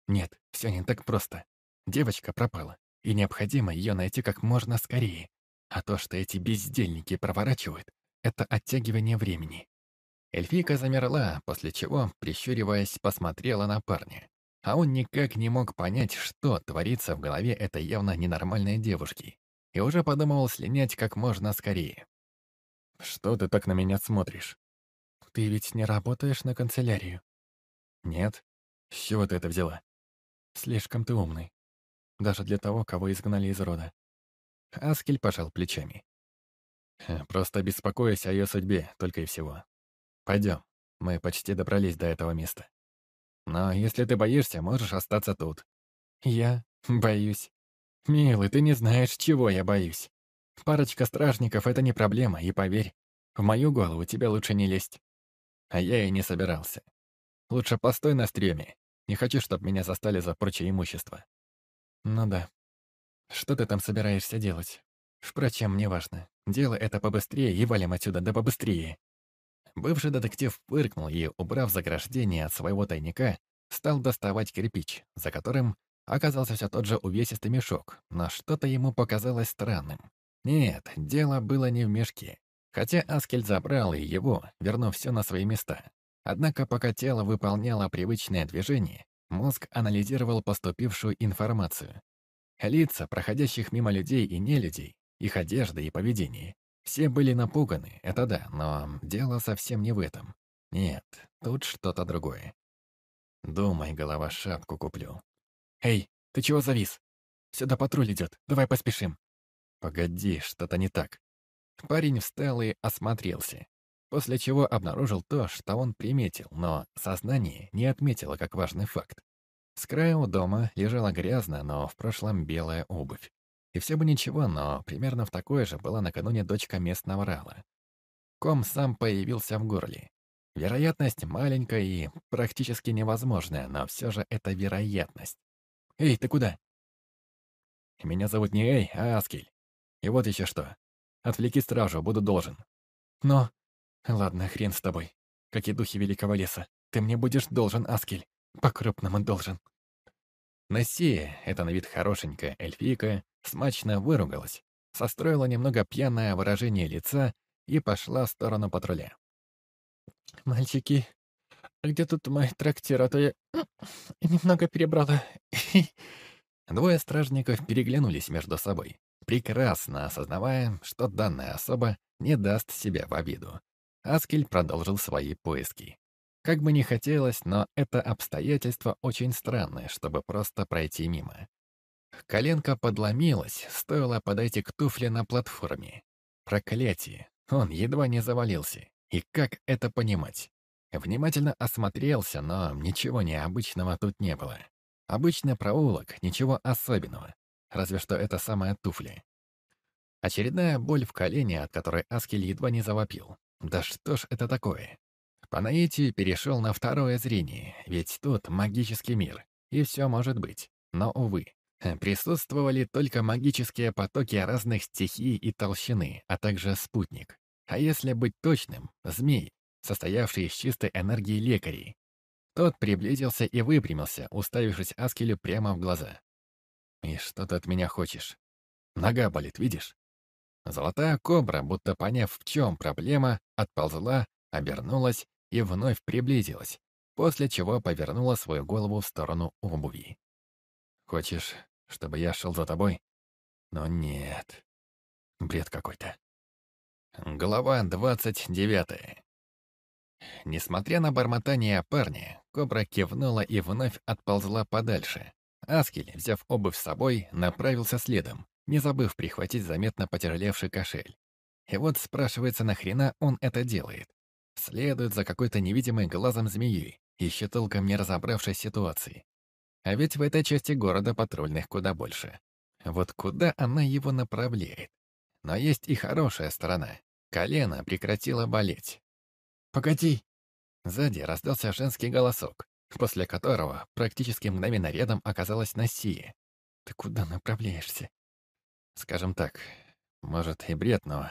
Нет, все не так просто. Девочка пропала, и необходимо ее найти как можно скорее. А то, что эти бездельники проворачивают, это оттягивание времени. Эльфийка замерла, после чего, прищуриваясь, посмотрела на парня. А он никак не мог понять, что творится в голове этой явно ненормальной девушки. И уже подумывал слинять как можно скорее. «Что ты так на меня смотришь?» «Ты ведь не работаешь на канцелярию?» «Нет. С чего ты это взяла?» «Слишком ты умный. Даже для того, кого изгнали из рода». Аскель пожал плечами. «Просто беспокоюсь о ее судьбе, только и всего. Пойдем, мы почти добрались до этого места». Но если ты боишься, можешь остаться тут». «Я боюсь. Милый, ты не знаешь, чего я боюсь. Парочка стражников — это не проблема, и поверь, в мою голову тебе лучше не лезть». А я и не собирался. Лучше постой на стреме. Не хочу, чтобы меня застали за прочее имущество. Ну да. Что ты там собираешься делать? Впрочем, мне важно. Делай это побыстрее и валим отсюда, да побыстрее. Бывший детектив фыркнул и, убрав заграждение от своего тайника, стал доставать кирпич, за которым оказался все тот же увесистый мешок, но что-то ему показалось странным. Нет, дело было не в мешке. Хотя Аскель забрал и его, вернув все на свои места. Однако пока тело выполняло привычное движение, мозг анализировал поступившую информацию. Лица проходящих мимо людей и нелюдей, их одежда и поведение, все были напуганы, это да, но дело совсем не в этом. Нет, тут что-то другое. Думай, голова, шапку куплю. Эй, ты чего завис? Сюда патруль идет, давай поспешим. Погоди, что-то не так. Парень встал и осмотрелся, после чего обнаружил то, что он приметил, но сознание не отметило как важный факт. С края у дома лежала грязная, но в прошлом белая обувь. И все бы ничего, но примерно в такой же была накануне дочка местного Рала. Ком сам появился в горле. Вероятность маленькая и практически невозможная, но все же это вероятность. «Эй, ты куда?» «Меня зовут не Эй, а Аскель. И вот еще что. Отвлеки стражу, буду должен». «Но...» «Ладно, хрен с тобой. Как и духи великого леса. Ты мне будешь должен, Аскель. По-крупному должен». Нессия, это на вид хорошенькая эльфийка, смачно выругалась, состроила немного пьяное выражение лица и пошла в сторону патруля. «Мальчики, где тут мой трактир, а то я немного перебрала». Двое стражников переглянулись между собой, прекрасно осознавая, что данная особа не даст себя в обиду. Аскель продолжил свои поиски. Как бы ни хотелось, но это обстоятельство очень странное, чтобы просто пройти мимо. Коленка подломилась, стоило подойти к туфле на платформе. Проклятие, он едва не завалился. И как это понимать? Внимательно осмотрелся, но ничего необычного тут не было. Обычный проулок, ничего особенного. Разве что это самая туфля. Очередная боль в колене, от которой Аскель едва не завопил. Да что ж это такое? По наитию перешел на второе зрение, ведь тут магический мир, и все может быть. Но, увы, Присутствовали только магические потоки разных стихий и толщины, а также спутник. А если быть точным, змей, состоявший из чистой энергии лекарей. Тот приблизился и выпрямился, уставившись Аскелю прямо в глаза. «И что ты от меня хочешь? Нога болит, видишь?» Золотая кобра, будто поняв, в чем проблема, отползла, обернулась и вновь приблизилась, после чего повернула свою голову в сторону обуви. «Хочешь, чтобы я шел за тобой? Но нет. Бред какой-то. Глава двадцать девятая. Несмотря на бормотание парня, кобра кивнула и вновь отползла подальше. Аскель, взяв обувь с собой, направился следом, не забыв прихватить заметно потяжелевший кошель. И вот спрашивается, нахрена он это делает? Следует за какой-то невидимой глазом змеей, еще толком не разобравшись ситуации. А ведь в этой части города патрульных куда больше. Вот куда она его направляет? Но есть и хорошая сторона. Колено прекратило болеть. «Погоди!» Сзади раздался женский голосок, после которого практически мгновенно рядом оказалась Насия. «Ты куда направляешься?» Скажем так, может и бред, но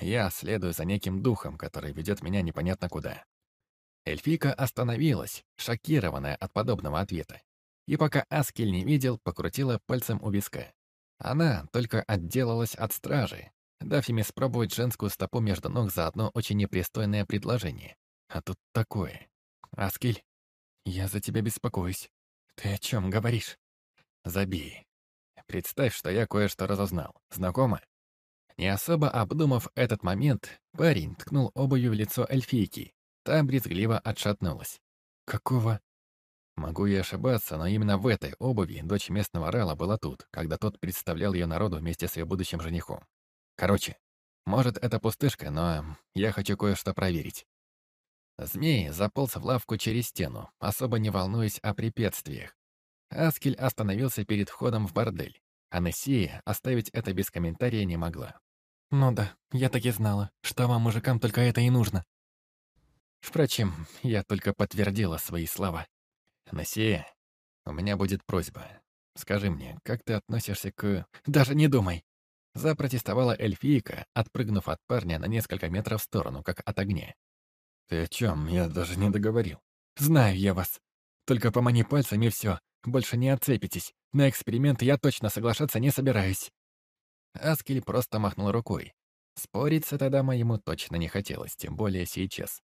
Я следую за неким духом, который ведет меня непонятно куда. Эльфийка остановилась, шокированная от подобного ответа. И пока Аскель не видел, покрутила пальцем у виска. Она только отделалась от стражи, дав им испробовать женскую стопу между ног за одно очень непристойное предложение. А тут такое. «Аскель, я за тебя беспокоюсь. Ты о чем говоришь?» «Забей. Представь, что я кое-что разузнал. Знакомо?» Не особо обдумав этот момент, парень ткнул обувью в лицо эльфийки. Та брезгливо отшатнулась. «Какого?» Могу я ошибаться, но именно в этой обуви дочь местного Рала была тут, когда тот представлял ее народу вместе с ее будущим женихом. Короче, может, это пустышка, но я хочу кое-что проверить. Змей заполз в лавку через стену, особо не волнуясь о препятствиях. Аскель остановился перед входом в бордель. А Нессия оставить это без комментария не могла. «Ну да, я так и знала, что вам, мужикам, только это и нужно». Впрочем, я только подтвердила свои слова. «Нессия, у меня будет просьба. Скажи мне, как ты относишься к...» «Даже не думай!» Запротестовала эльфийка, отпрыгнув от парня на несколько метров в сторону, как от огня. «Ты о чем? Я даже не договорил». «Знаю я вас. Только помани пальцами и все. Больше не отцепитесь. На эксперимент я точно соглашаться не собираюсь». Аскель просто махнул рукой. Спорить с этой дамой ему точно не хотелось, тем более сейчас.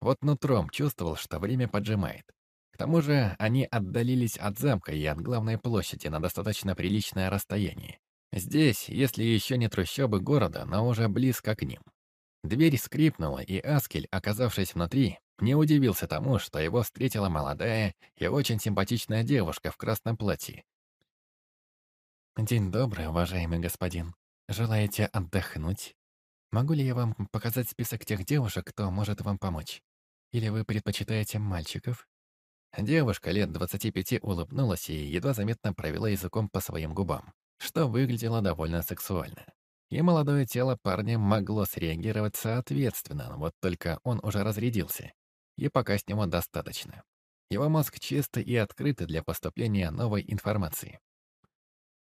Вот нутром чувствовал, что время поджимает. К тому же они отдалились от замка и от главной площади на достаточно приличное расстояние. Здесь, если еще не трущобы города, но уже близко к ним. Дверь скрипнула, и Аскель, оказавшись внутри, не удивился тому, что его встретила молодая и очень симпатичная девушка в красном платье, «День добрый, уважаемый господин. Желаете отдохнуть? Могу ли я вам показать список тех девушек, кто может вам помочь? Или вы предпочитаете мальчиков?» Девушка лет 25 улыбнулась и едва заметно провела языком по своим губам, что выглядело довольно сексуально. И молодое тело парня могло среагировать соответственно, вот только он уже разрядился. И пока с него достаточно. Его мозг чистый и открытый для поступления новой информации.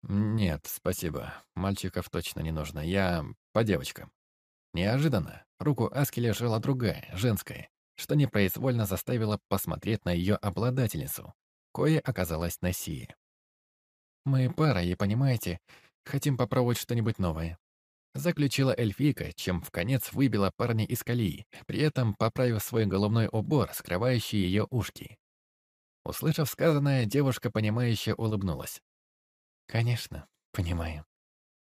«Нет, спасибо. Мальчиков точно не нужно. Я по девочкам». Неожиданно руку Аски лежала другая, женская, что непроизвольно заставило посмотреть на ее обладательницу, кое оказалась Насия. «Мы пара, и понимаете, хотим попробовать что-нибудь новое», заключила эльфийка, чем в конец выбила парня из колеи, при этом поправив свой головной убор, скрывающий ее ушки. Услышав сказанное, девушка, понимающе улыбнулась. Конечно, понимаю.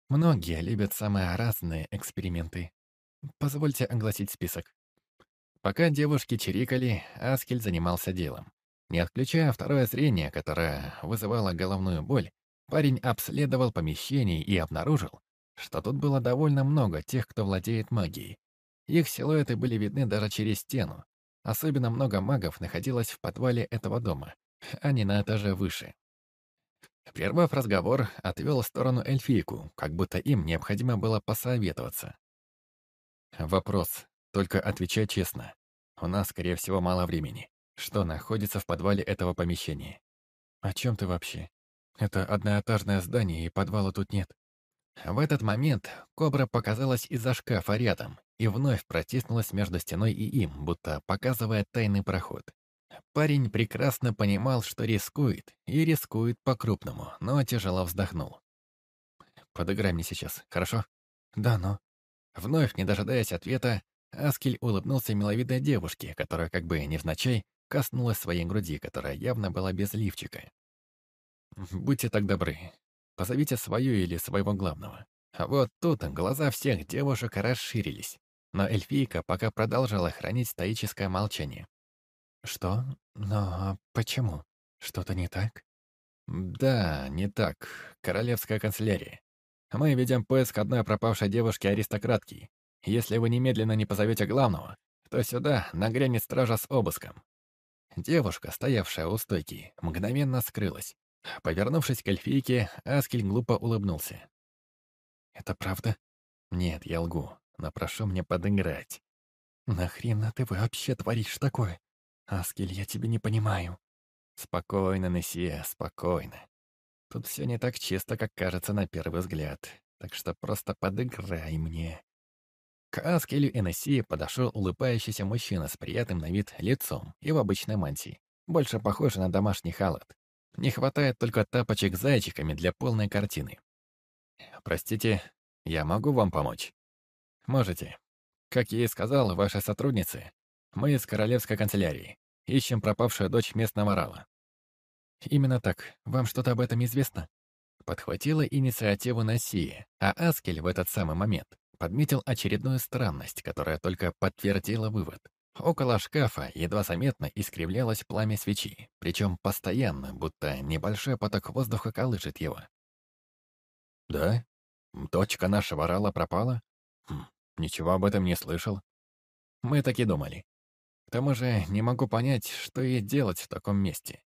Многие любят самые разные эксперименты. Позвольте огласить список. Пока девушки чирикали, Аскель занимался делом. Не отключая второе зрение, которое вызывало головную боль, парень обследовал помещение и обнаружил, что тут было довольно много тех, кто владеет магией. Их силуэты были видны даже через стену. Особенно много магов находилось в подвале этого дома, а не на этаже выше. Прервав разговор, отвел в сторону эльфийку, как будто им необходимо было посоветоваться. Вопрос, только отвечай честно. У нас, скорее всего, мало времени. Что находится в подвале этого помещения? О чем ты вообще? Это одноэтажное здание, и подвала тут нет. В этот момент кобра показалась из-за шкафа рядом и вновь протиснулась между стеной и им, будто показывая тайный проход. Парень прекрасно понимал, что рискует, и рискует по-крупному, но тяжело вздохнул. «Подыграй мне сейчас, хорошо?» «Да, но...» Вновь, не дожидаясь ответа, Аскель улыбнулся миловидной девушке, которая как бы невзначай коснулась своей груди, которая явно была без лифчика. «Будьте так добры, позовите свою или своего главного». А вот тут глаза всех девушек расширились, но эльфийка пока продолжала хранить стоическое молчание. «Что? Но почему? Что-то не так?» «Да, не так. Королевская канцелярия. Мы ведем поиск одной пропавшей девушки-аристократки. Если вы немедленно не позовете главного, то сюда нагрянет стража с обыском». Девушка, стоявшая у стойки, мгновенно скрылась. Повернувшись к эльфийке, Аскель глупо улыбнулся. «Это правда?» «Нет, я лгу, но прошу мне подыграть». «Нахрена ты вообще творишь такое?» «Аскель, я тебя не понимаю». «Спокойно, Нессия, спокойно. Тут все не так чисто, как кажется на первый взгляд, так что просто подыграй мне». К Аскелю и Несси подошел улыбающийся мужчина с приятным на вид лицом и в обычной мантии, больше похожий на домашний халат. Не хватает только тапочек с зайчиками для полной картины. «Простите, я могу вам помочь?» «Можете. Как я и сказал вашей сотруднице, мы из Королевской канцелярии. Ищем пропавшую дочь местного Рала». «Именно так. Вам что-то об этом известно?» Подхватила инициативу Насия, а Аскель в этот самый момент подметил очередную странность, которая только подтвердила вывод. Около шкафа едва заметно искривлялось пламя свечи, причем постоянно, будто небольшой поток воздуха колышет его. «Да? Точка нашего рала пропала? Хм, ничего об этом не слышал. Мы так и думали. К тому же не могу понять, что ей делать в таком месте.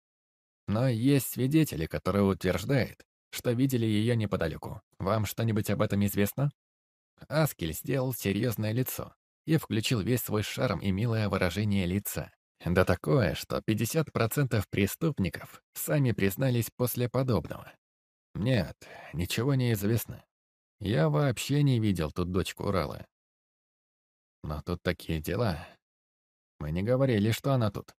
Но есть свидетели, которые утверждают, что видели ее неподалеку. Вам что-нибудь об этом известно?» Аскель сделал серьезное лицо и включил весь свой шарм и милое выражение лица. Да такое, что 50% преступников сами признались после подобного. Нет, ничего не известно. Я вообще не видел тут дочку Урала. Но тут такие дела. Мы не говорили, что она тут.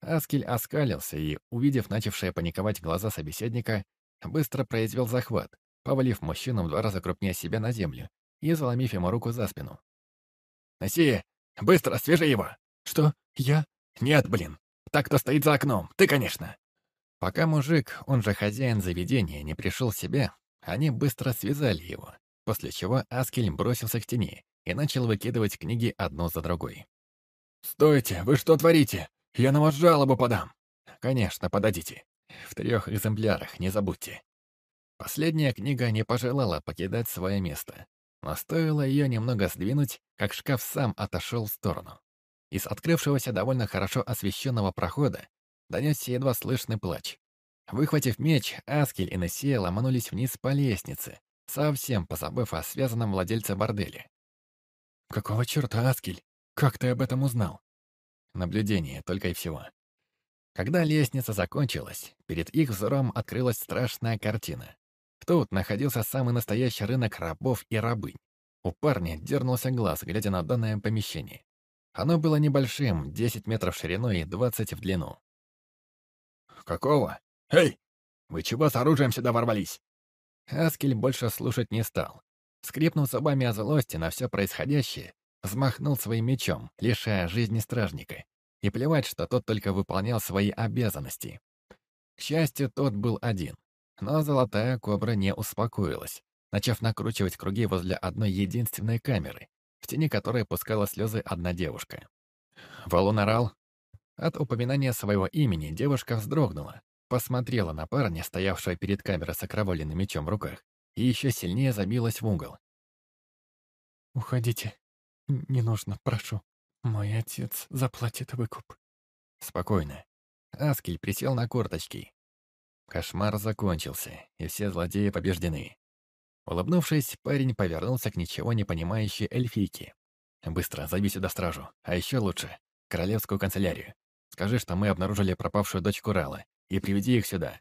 Аскель оскалился и, увидев начавшие паниковать глаза собеседника, быстро произвел захват, повалив мужчину в два раза крупнее себя на землю и заломив ему руку за спину. «Неси! Быстро, свяжи его!» «Что? Я?» «Нет, блин! Так, кто стоит за окном! Ты, конечно!» Пока мужик, он же хозяин заведения, не пришел в себя, они быстро связали его, после чего Аскель бросился к тени и начал выкидывать книги одну за другой. «Стойте! Вы что творите? Я на вас жалобу подам!» «Конечно, подадите. В трех экземплярах, не забудьте». Последняя книга не пожелала покидать свое место, но стоило ее немного сдвинуть, как шкаф сам отошел в сторону. Из открывшегося довольно хорошо освещенного прохода донесся едва слышный плач. Выхватив меч, Аскель и Нессия ломанулись вниз по лестнице, совсем позабыв о связанном владельце борделя. «Какого черта, Аскель? Как ты об этом узнал?» Наблюдение, только и всего. Когда лестница закончилась, перед их взором открылась страшная картина. Тут находился самый настоящий рынок рабов и рабынь. У парня дернулся глаз, глядя на данное помещение. Оно было небольшим, 10 метров шириной и 20 в длину. «Какого? Эй! Вы чего с оружием сюда ворвались?» Аскель больше слушать не стал. Скрипнув зубами о злости на все происходящее, взмахнул своим мечом, лишая жизни стражника. И плевать, что тот только выполнял свои обязанности. К счастью, тот был один. Но золотая кобра не успокоилась, начав накручивать круги возле одной единственной камеры, в тени которой пускала слезы одна девушка. Валун орал. От упоминания своего имени девушка вздрогнула, посмотрела на парня, стоявшего перед камерой с окровавленным мечом в руках, и еще сильнее забилась в угол. «Уходите. Не нужно, прошу. Мой отец заплатит выкуп». Спокойно. Аскель присел на корточки, Кошмар закончился, и все злодеи побеждены. Улыбнувшись, парень повернулся к ничего не понимающей эльфийке. «Быстро, зови сюда стражу, а еще лучше — королевскую канцелярию. Скажи, что мы обнаружили пропавшую дочку Рала, и приведи их сюда».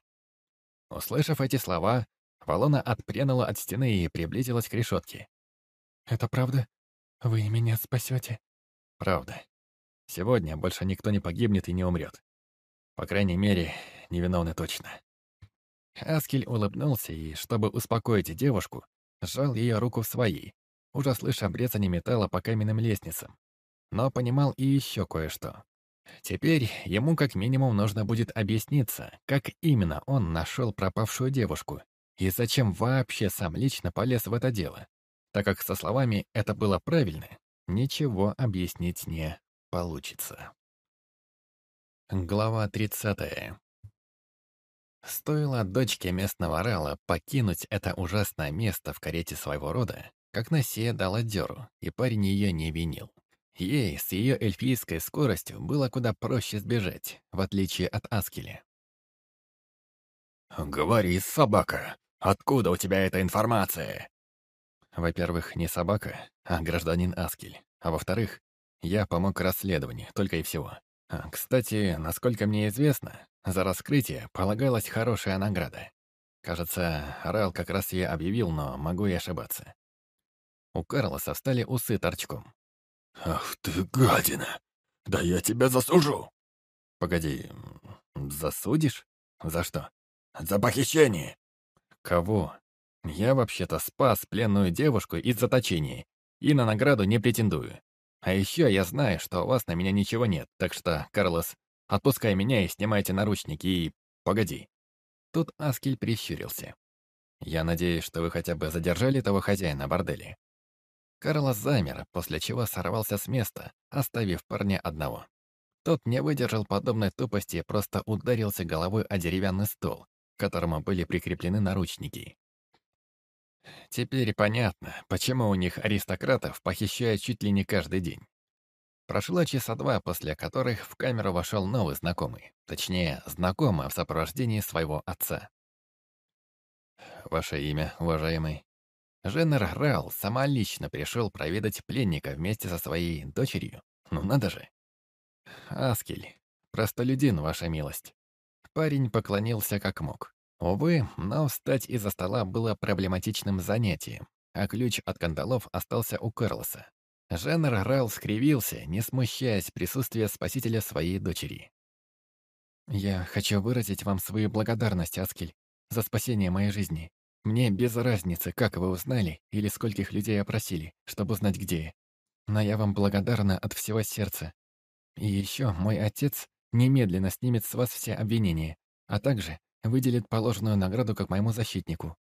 Услышав эти слова, Валона отпрянула от стены и приблизилась к решетке. «Это правда? Вы меня спасете?» «Правда. Сегодня больше никто не погибнет и не умрет. По крайней мере, невиновны точно». Аскель улыбнулся и, чтобы успокоить девушку, сжал ее руку в своей, уже слыша брецание металла по каменным лестницам. Но понимал и еще кое-что. Теперь ему как минимум нужно будет объясниться, как именно он нашел пропавшую девушку и зачем вообще сам лично полез в это дело, так как со словами «это было правильно» ничего объяснить не получится. Глава 30. Стоило дочке местного орала покинуть это ужасное место в карете своего рода, как Насия дала дёру, и парень ее не винил. Ей с ее эльфийской скоростью было куда проще сбежать, в отличие от Аскеля. «Говори, собака, откуда у тебя эта информация?» Во-первых, не собака, а гражданин Аскель. А во-вторых, я помог расследованию, только и всего. А, кстати, насколько мне известно, за раскрытие полагалась хорошая награда. Кажется, Рал как раз ее объявил, но могу и ошибаться. У Карлоса встали усы торчком. «Ах ты, гадина! Да я тебя засужу!» «Погоди, засудишь? За что?» «За похищение!» «Кого? Я вообще-то спас пленную девушку из заточения и на награду не претендую. А еще я знаю, что у вас на меня ничего нет, так что, Карлос, отпускай меня и снимайте наручники и... Погоди». Тут Аскель прищурился. «Я надеюсь, что вы хотя бы задержали того хозяина борделя». Карлос замер, после чего сорвался с места, оставив парня одного. Тот не выдержал подобной тупости и просто ударился головой о деревянный стол, к которому были прикреплены наручники. Теперь понятно, почему у них аристократов похищают чуть ли не каждый день. Прошло часа два, после которых в камеру вошел новый знакомый. Точнее, знакомый в сопровождении своего отца. «Ваше имя, уважаемый?» Женнер Рал сама лично пришел проведать пленника вместе со своей дочерью. Ну надо же. «Аскель, простолюдин, ваша милость». Парень поклонился как мог. Увы, но встать из-за стола было проблематичным занятием, а ключ от кандалов остался у Карлоса. Женнер Райл скривился, не смущаясь присутствия спасителя своей дочери. «Я хочу выразить вам свою благодарность, Аскель, за спасение моей жизни. Мне без разницы, как вы узнали или скольких людей опросили, чтобы узнать, где я. Но я вам благодарна от всего сердца. И еще мой отец немедленно снимет с вас все обвинения, а также выделит положенную награду как моему защитнику.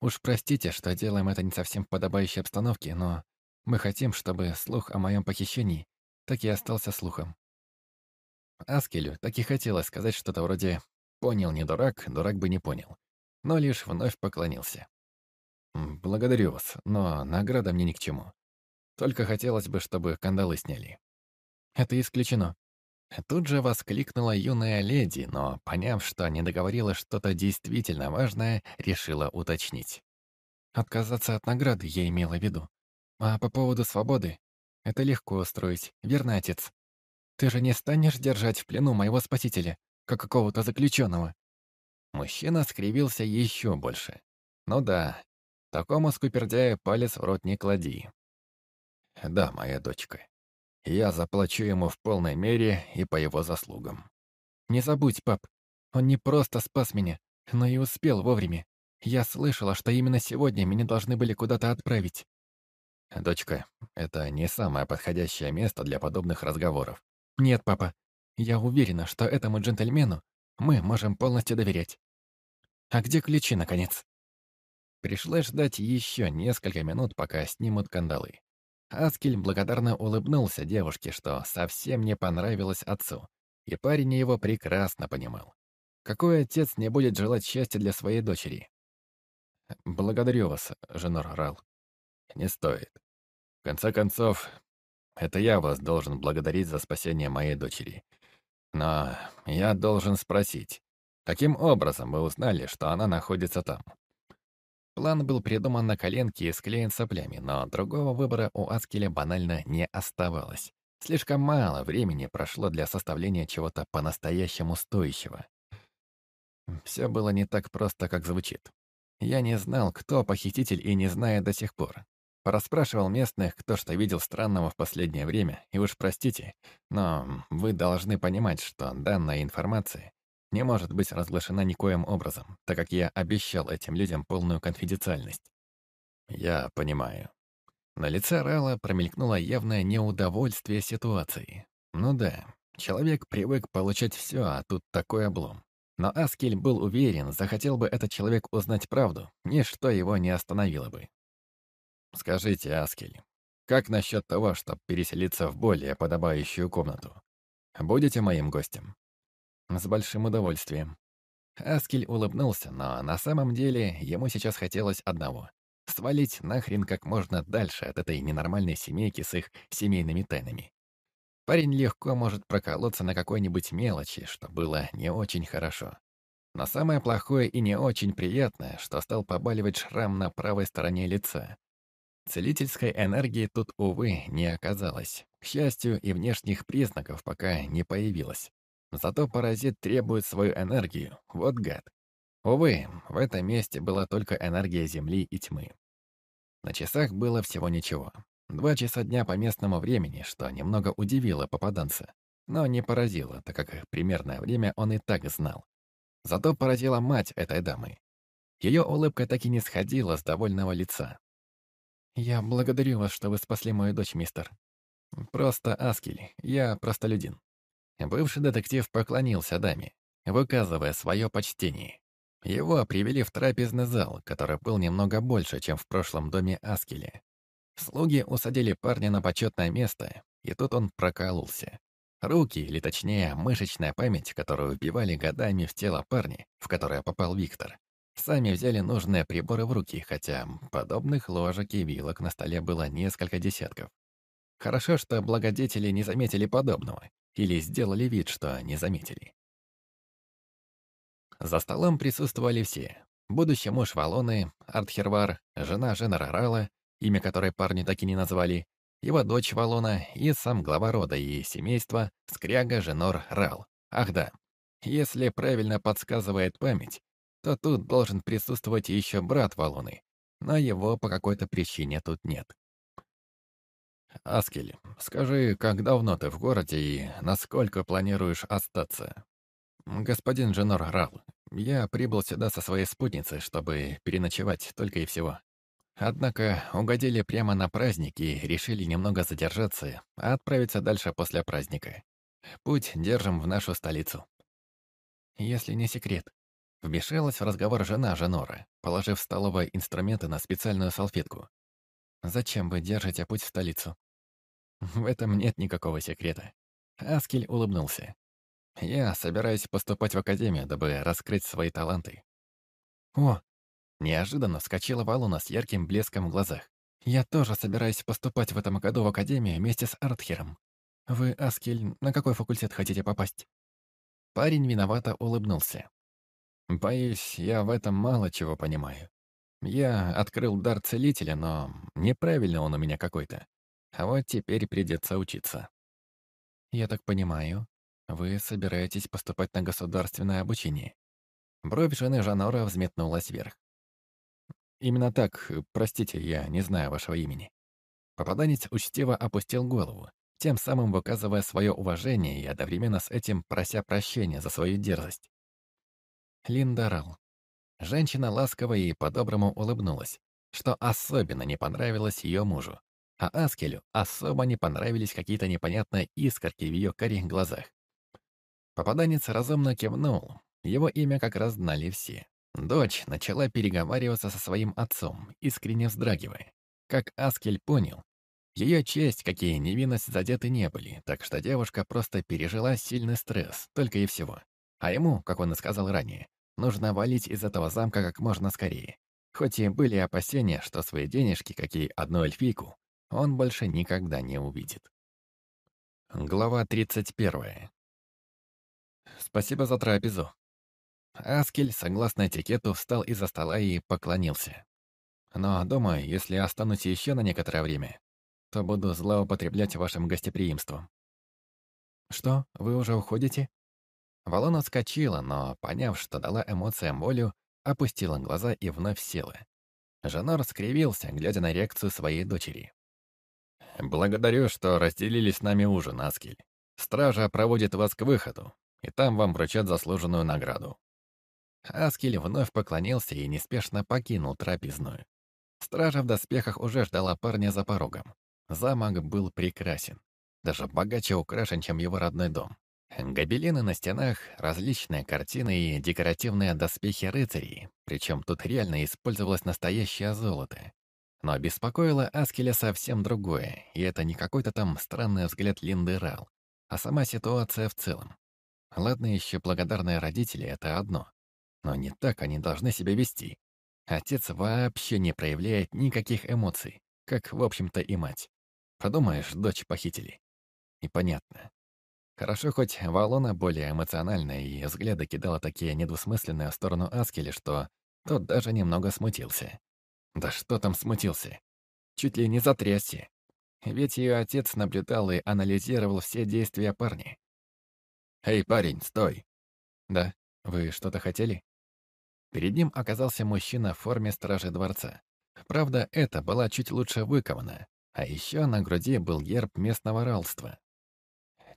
Уж простите, что делаем это не совсем в подобающей обстановке, но мы хотим, чтобы слух о моем похищении так и остался слухом. Аскелю так и хотелось сказать что-то вроде «понял не дурак, дурак бы не понял», но лишь вновь поклонился. «Благодарю вас, но награда мне ни к чему. Только хотелось бы, чтобы кандалы сняли». «Это исключено», Тут же воскликнула юная леди, но, поняв, что не договорила что-то действительно важное, решила уточнить. Отказаться от награды я имела в виду. А по поводу свободы, это легко устроить, верно, отец? Ты же не станешь держать в плену моего спасителя, как какого-то заключенного. Мужчина скривился еще больше. Ну да, такому скупердяю палец в рот не клади. Да, моя дочка, я заплачу ему в полной мере и по его заслугам. Не забудь, пап, он не просто спас меня, но и успел вовремя. Я слышала, что именно сегодня меня должны были куда-то отправить. Дочка, это не самое подходящее место для подобных разговоров. Нет, папа, я уверена, что этому джентльмену мы можем полностью доверять. А где ключи, наконец? Пришлось ждать еще несколько минут, пока снимут кандалы. Аскель благодарно улыбнулся девушке, что совсем не понравилось отцу. И парень его прекрасно понимал. Какой отец не будет желать счастья для своей дочери? «Благодарю вас, Женор Рал». «Не стоит. В конце концов, это я вас должен благодарить за спасение моей дочери. Но я должен спросить, каким образом вы узнали, что она находится там?» План был придуман на коленке и склеен соплями, но другого выбора у Аскеля банально не оставалось. Слишком мало времени прошло для составления чего-то по-настоящему стоящего. Все было не так просто, как звучит. Я не знал, кто похититель, и не знаю до сих пор. Порасспрашивал местных, кто что видел странного в последнее время, и уж простите, но вы должны понимать, что данная информация не может быть разглашена никоим образом, так как я обещал этим людям полную конфиденциальность. Я понимаю. На лице Рала промелькнуло явное неудовольствие ситуацией. Ну да, человек привык получать все, а тут такой облом. Но Аскель был уверен, захотел бы этот человек узнать правду, ничто его не остановило бы. Скажите, Аскель, как насчет того, чтобы переселиться в более подобающую комнату? Будете моим гостем? С большим удовольствием. Аскель улыбнулся, но на самом деле ему сейчас хотелось одного — свалить нахрен как можно дальше от этой ненормальной семейки с их семейными тайнами. Парень легко может проколоться на какой-нибудь мелочи, что было не очень хорошо. Но самое плохое и не очень приятное, что стал побаливать шрам на правой стороне лица. Целительской энергии тут, увы, не оказалось. К счастью, и внешних признаков пока не появилось. Зато паразит требует свою энергию. Вот гад. Увы, в этом месте была только энергия Земли и тьмы. На часах было всего ничего. Два часа дня по местному времени, что немного удивило попаданца, но не поразило, так как примерное время он и так знал. Зато поразила мать этой дамы. Ее улыбка так и не сходила с довольного лица. «Я благодарю вас, что вы спасли мою дочь, мистер. Просто Аскель, я простолюдин». Бывший детектив поклонился даме, выказывая свое почтение. Его привели в трапезный зал, который был немного больше, чем в прошлом доме Аскеля. Слуги усадили парня на почетное место, и тут он прокололся. Руки, или точнее, мышечная память, которую вбивали годами в тело парня, в которое попал Виктор, сами взяли нужные приборы в руки, хотя подобных ложек и вилок на столе было несколько десятков. Хорошо, что благодетели не заметили подобного, или сделали вид, что не заметили. За столом присутствовали все. Будущий муж Валоны, Артхервар, жена Женера Рала, имя которой парни так и не назвали, его дочь Валона и сам глава рода и семейства Скряга Женор Рал. Ах да, если правильно подсказывает память, то тут должен присутствовать еще брат Валоны, но его по какой-то причине тут нет. «Аскель, скажи, как давно ты в городе и насколько планируешь остаться?» «Господин Женор Рал, я прибыл сюда со своей спутницей, чтобы переночевать только и всего. Однако угодили прямо на праздник и решили немного задержаться, а отправиться дальше после праздника. Путь держим в нашу столицу». «Если не секрет», — вмешалась в разговор жена Женора, положив столовые инструменты на специальную салфетку. «Зачем вы держите путь в столицу?» «В этом нет никакого секрета». Аскель улыбнулся. Я собираюсь поступать в академию, дабы раскрыть свои таланты. О, неожиданно вскочила Валуна с ярким блеском в глазах. Я тоже собираюсь поступать в этом году в академию вместе с Артхером. Вы, Аскель, на какой факультет хотите попасть? Парень виновато улыбнулся. Боюсь, я в этом мало чего понимаю. Я открыл дар целителя, но неправильно он у меня какой-то. А вот теперь придется учиться. Я так понимаю, вы собираетесь поступать на государственное обучение?» Бровь жены Жанора взметнулась вверх. «Именно так, простите, я не знаю вашего имени». Попаданец учтиво опустил голову, тем самым выказывая свое уважение и одновременно с этим прося прощения за свою дерзость. Линда Рал. Женщина ласково и по-доброму улыбнулась, что особенно не понравилось ее мужу. А Аскелю особо не понравились какие-то непонятные искорки в ее карих глазах. Попаданец разумно кивнул. Его имя как раз знали все. Дочь начала переговариваться со своим отцом, искренне вздрагивая. Как Аскель понял, ее честь, какие невинность задеты не были, так что девушка просто пережила сильный стресс, только и всего. А ему, как он и сказал ранее, нужно валить из этого замка как можно скорее. Хоть и были опасения, что свои денежки, какие одну эльфийку, он больше никогда не увидит. Глава 31. Спасибо за трапезу». Аскель, согласно этикету, встал из-за стола и поклонился. «Но, думаю, если останусь еще на некоторое время, то буду злоупотреблять вашим гостеприимством». «Что, вы уже уходите?» Валона вскочила, но, поняв, что дала эмоциям волю, опустила глаза и вновь села. Жанор скривился, глядя на реакцию своей дочери. «Благодарю, что разделили с нами ужин, Аскель. Стража проводит вас к выходу и там вам вручат заслуженную награду». Аскель вновь поклонился и неспешно покинул трапезную. Стража в доспехах уже ждала парня за порогом. Замок был прекрасен. Даже богаче украшен, чем его родной дом. Гобелены на стенах, различные картины и декоративные доспехи рыцарей, причем тут реально использовалось настоящее золото. Но беспокоило Аскеля совсем другое, и это не какой-то там странный взгляд Линды Рал, а сама ситуация в целом. Ладно еще благодарные родители — это одно. Но не так они должны себя вести. Отец вообще не проявляет никаких эмоций, как, в общем-то, и мать. Подумаешь, дочь похитили. И понятно. Хорошо, хоть Валона более эмоциональная и взгляды кидала такие недвусмысленные в сторону Аскеля, что тот даже немного смутился. Да что там смутился? Чуть ли не затрясся. Ведь ее отец наблюдал и анализировал все действия парня. «Эй, парень, стой!» «Да, вы что-то хотели?» Перед ним оказался мужчина в форме стражи дворца. Правда, это была чуть лучше выкована, а еще на груди был герб местного ралства.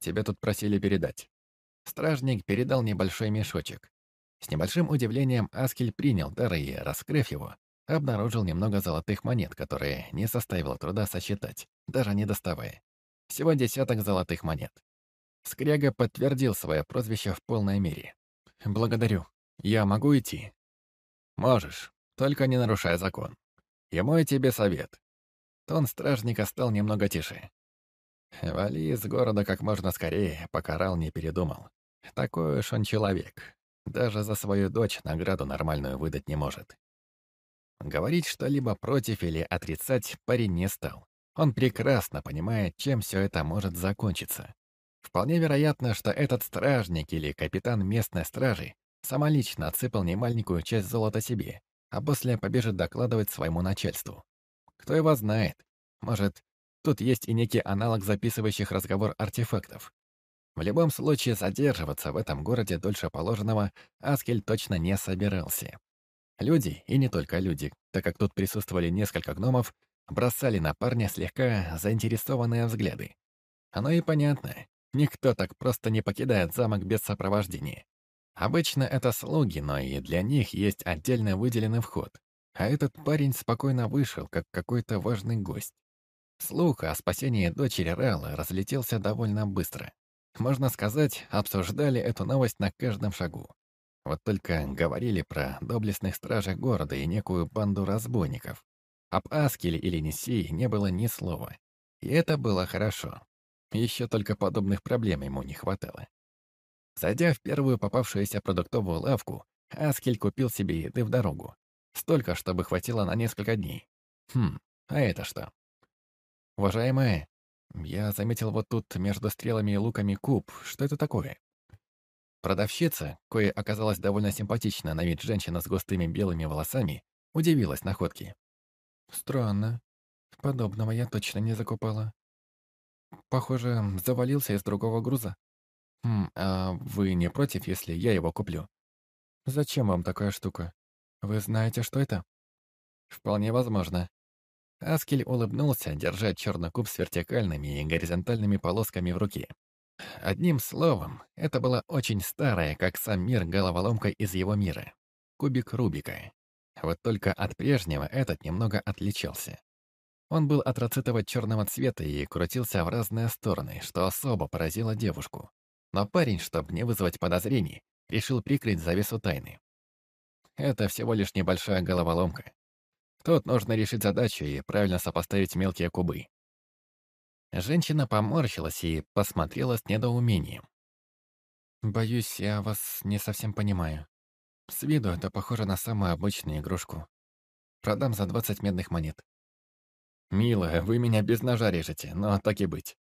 Тебе тут просили передать. Стражник передал небольшой мешочек. С небольшим удивлением Аскель принял дар и, раскрыв его, обнаружил немного золотых монет, которые не составило труда сосчитать, даже не доставая. Всего десяток золотых монет. Скряга подтвердил свое прозвище в полной мере. «Благодарю. Я могу идти?» «Можешь, только не нарушай закон. И мой тебе совет». Тон стражника стал немного тише. «Вали из города как можно скорее, пока Рал не передумал. Такой уж он человек. Даже за свою дочь награду нормальную выдать не может. Говорить что-либо против или отрицать парень не стал. Он прекрасно понимает, чем все это может закончиться. Вполне вероятно, что этот стражник или капитан местной стражи самолично отсыпал немаленькую часть золота себе, а после побежит докладывать своему начальству. Кто его знает, может, тут есть и некий аналог записывающих разговор артефактов. В любом случае задерживаться в этом городе дольше положенного Аскель точно не собирался. Люди, и не только люди, так как тут присутствовали несколько гномов, бросали на парня слегка заинтересованные взгляды. Оно и понятно. Никто так просто не покидает замок без сопровождения. Обычно это слуги, но и для них есть отдельно выделенный вход. А этот парень спокойно вышел, как какой-то важный гость. Слух о спасении дочери Рэлла разлетелся довольно быстро. Можно сказать, обсуждали эту новость на каждом шагу. Вот только говорили про доблестных стражей города и некую банду разбойников. Об Аскеле или Несии не было ни слова. И это было хорошо. Еще только подобных проблем ему не хватало. Зайдя в первую попавшуюся продуктовую лавку, Аскель купил себе еды в дорогу. Столько, чтобы хватило на несколько дней. Хм, а это что? Уважаемая, я заметил вот тут между стрелами и луками куб. Что это такое? Продавщица, кое оказалась довольно симпатична на вид женщина с густыми белыми волосами, удивилась находке. «Странно. Подобного я точно не закупала. Похоже, завалился из другого груза. Хм, а вы не против, если я его куплю? Зачем вам такая штука? Вы знаете, что это? Вполне возможно. Аскель улыбнулся, держа черный куб с вертикальными и горизонтальными полосками в руке. Одним словом, это была очень старая, как сам мир, головоломка из его мира. Кубик Рубика. Вот только от прежнего этот немного отличался. Он был атроцитово-черного цвета и крутился в разные стороны, что особо поразило девушку. Но парень, чтобы не вызвать подозрений, решил прикрыть завесу тайны. Это всего лишь небольшая головоломка. Тут нужно решить задачу и правильно сопоставить мелкие кубы. Женщина поморщилась и посмотрела с недоумением. «Боюсь, я вас не совсем понимаю. С виду это похоже на самую обычную игрушку. Продам за 20 медных монет». «Милая, вы меня без ножа режете, но так и быть.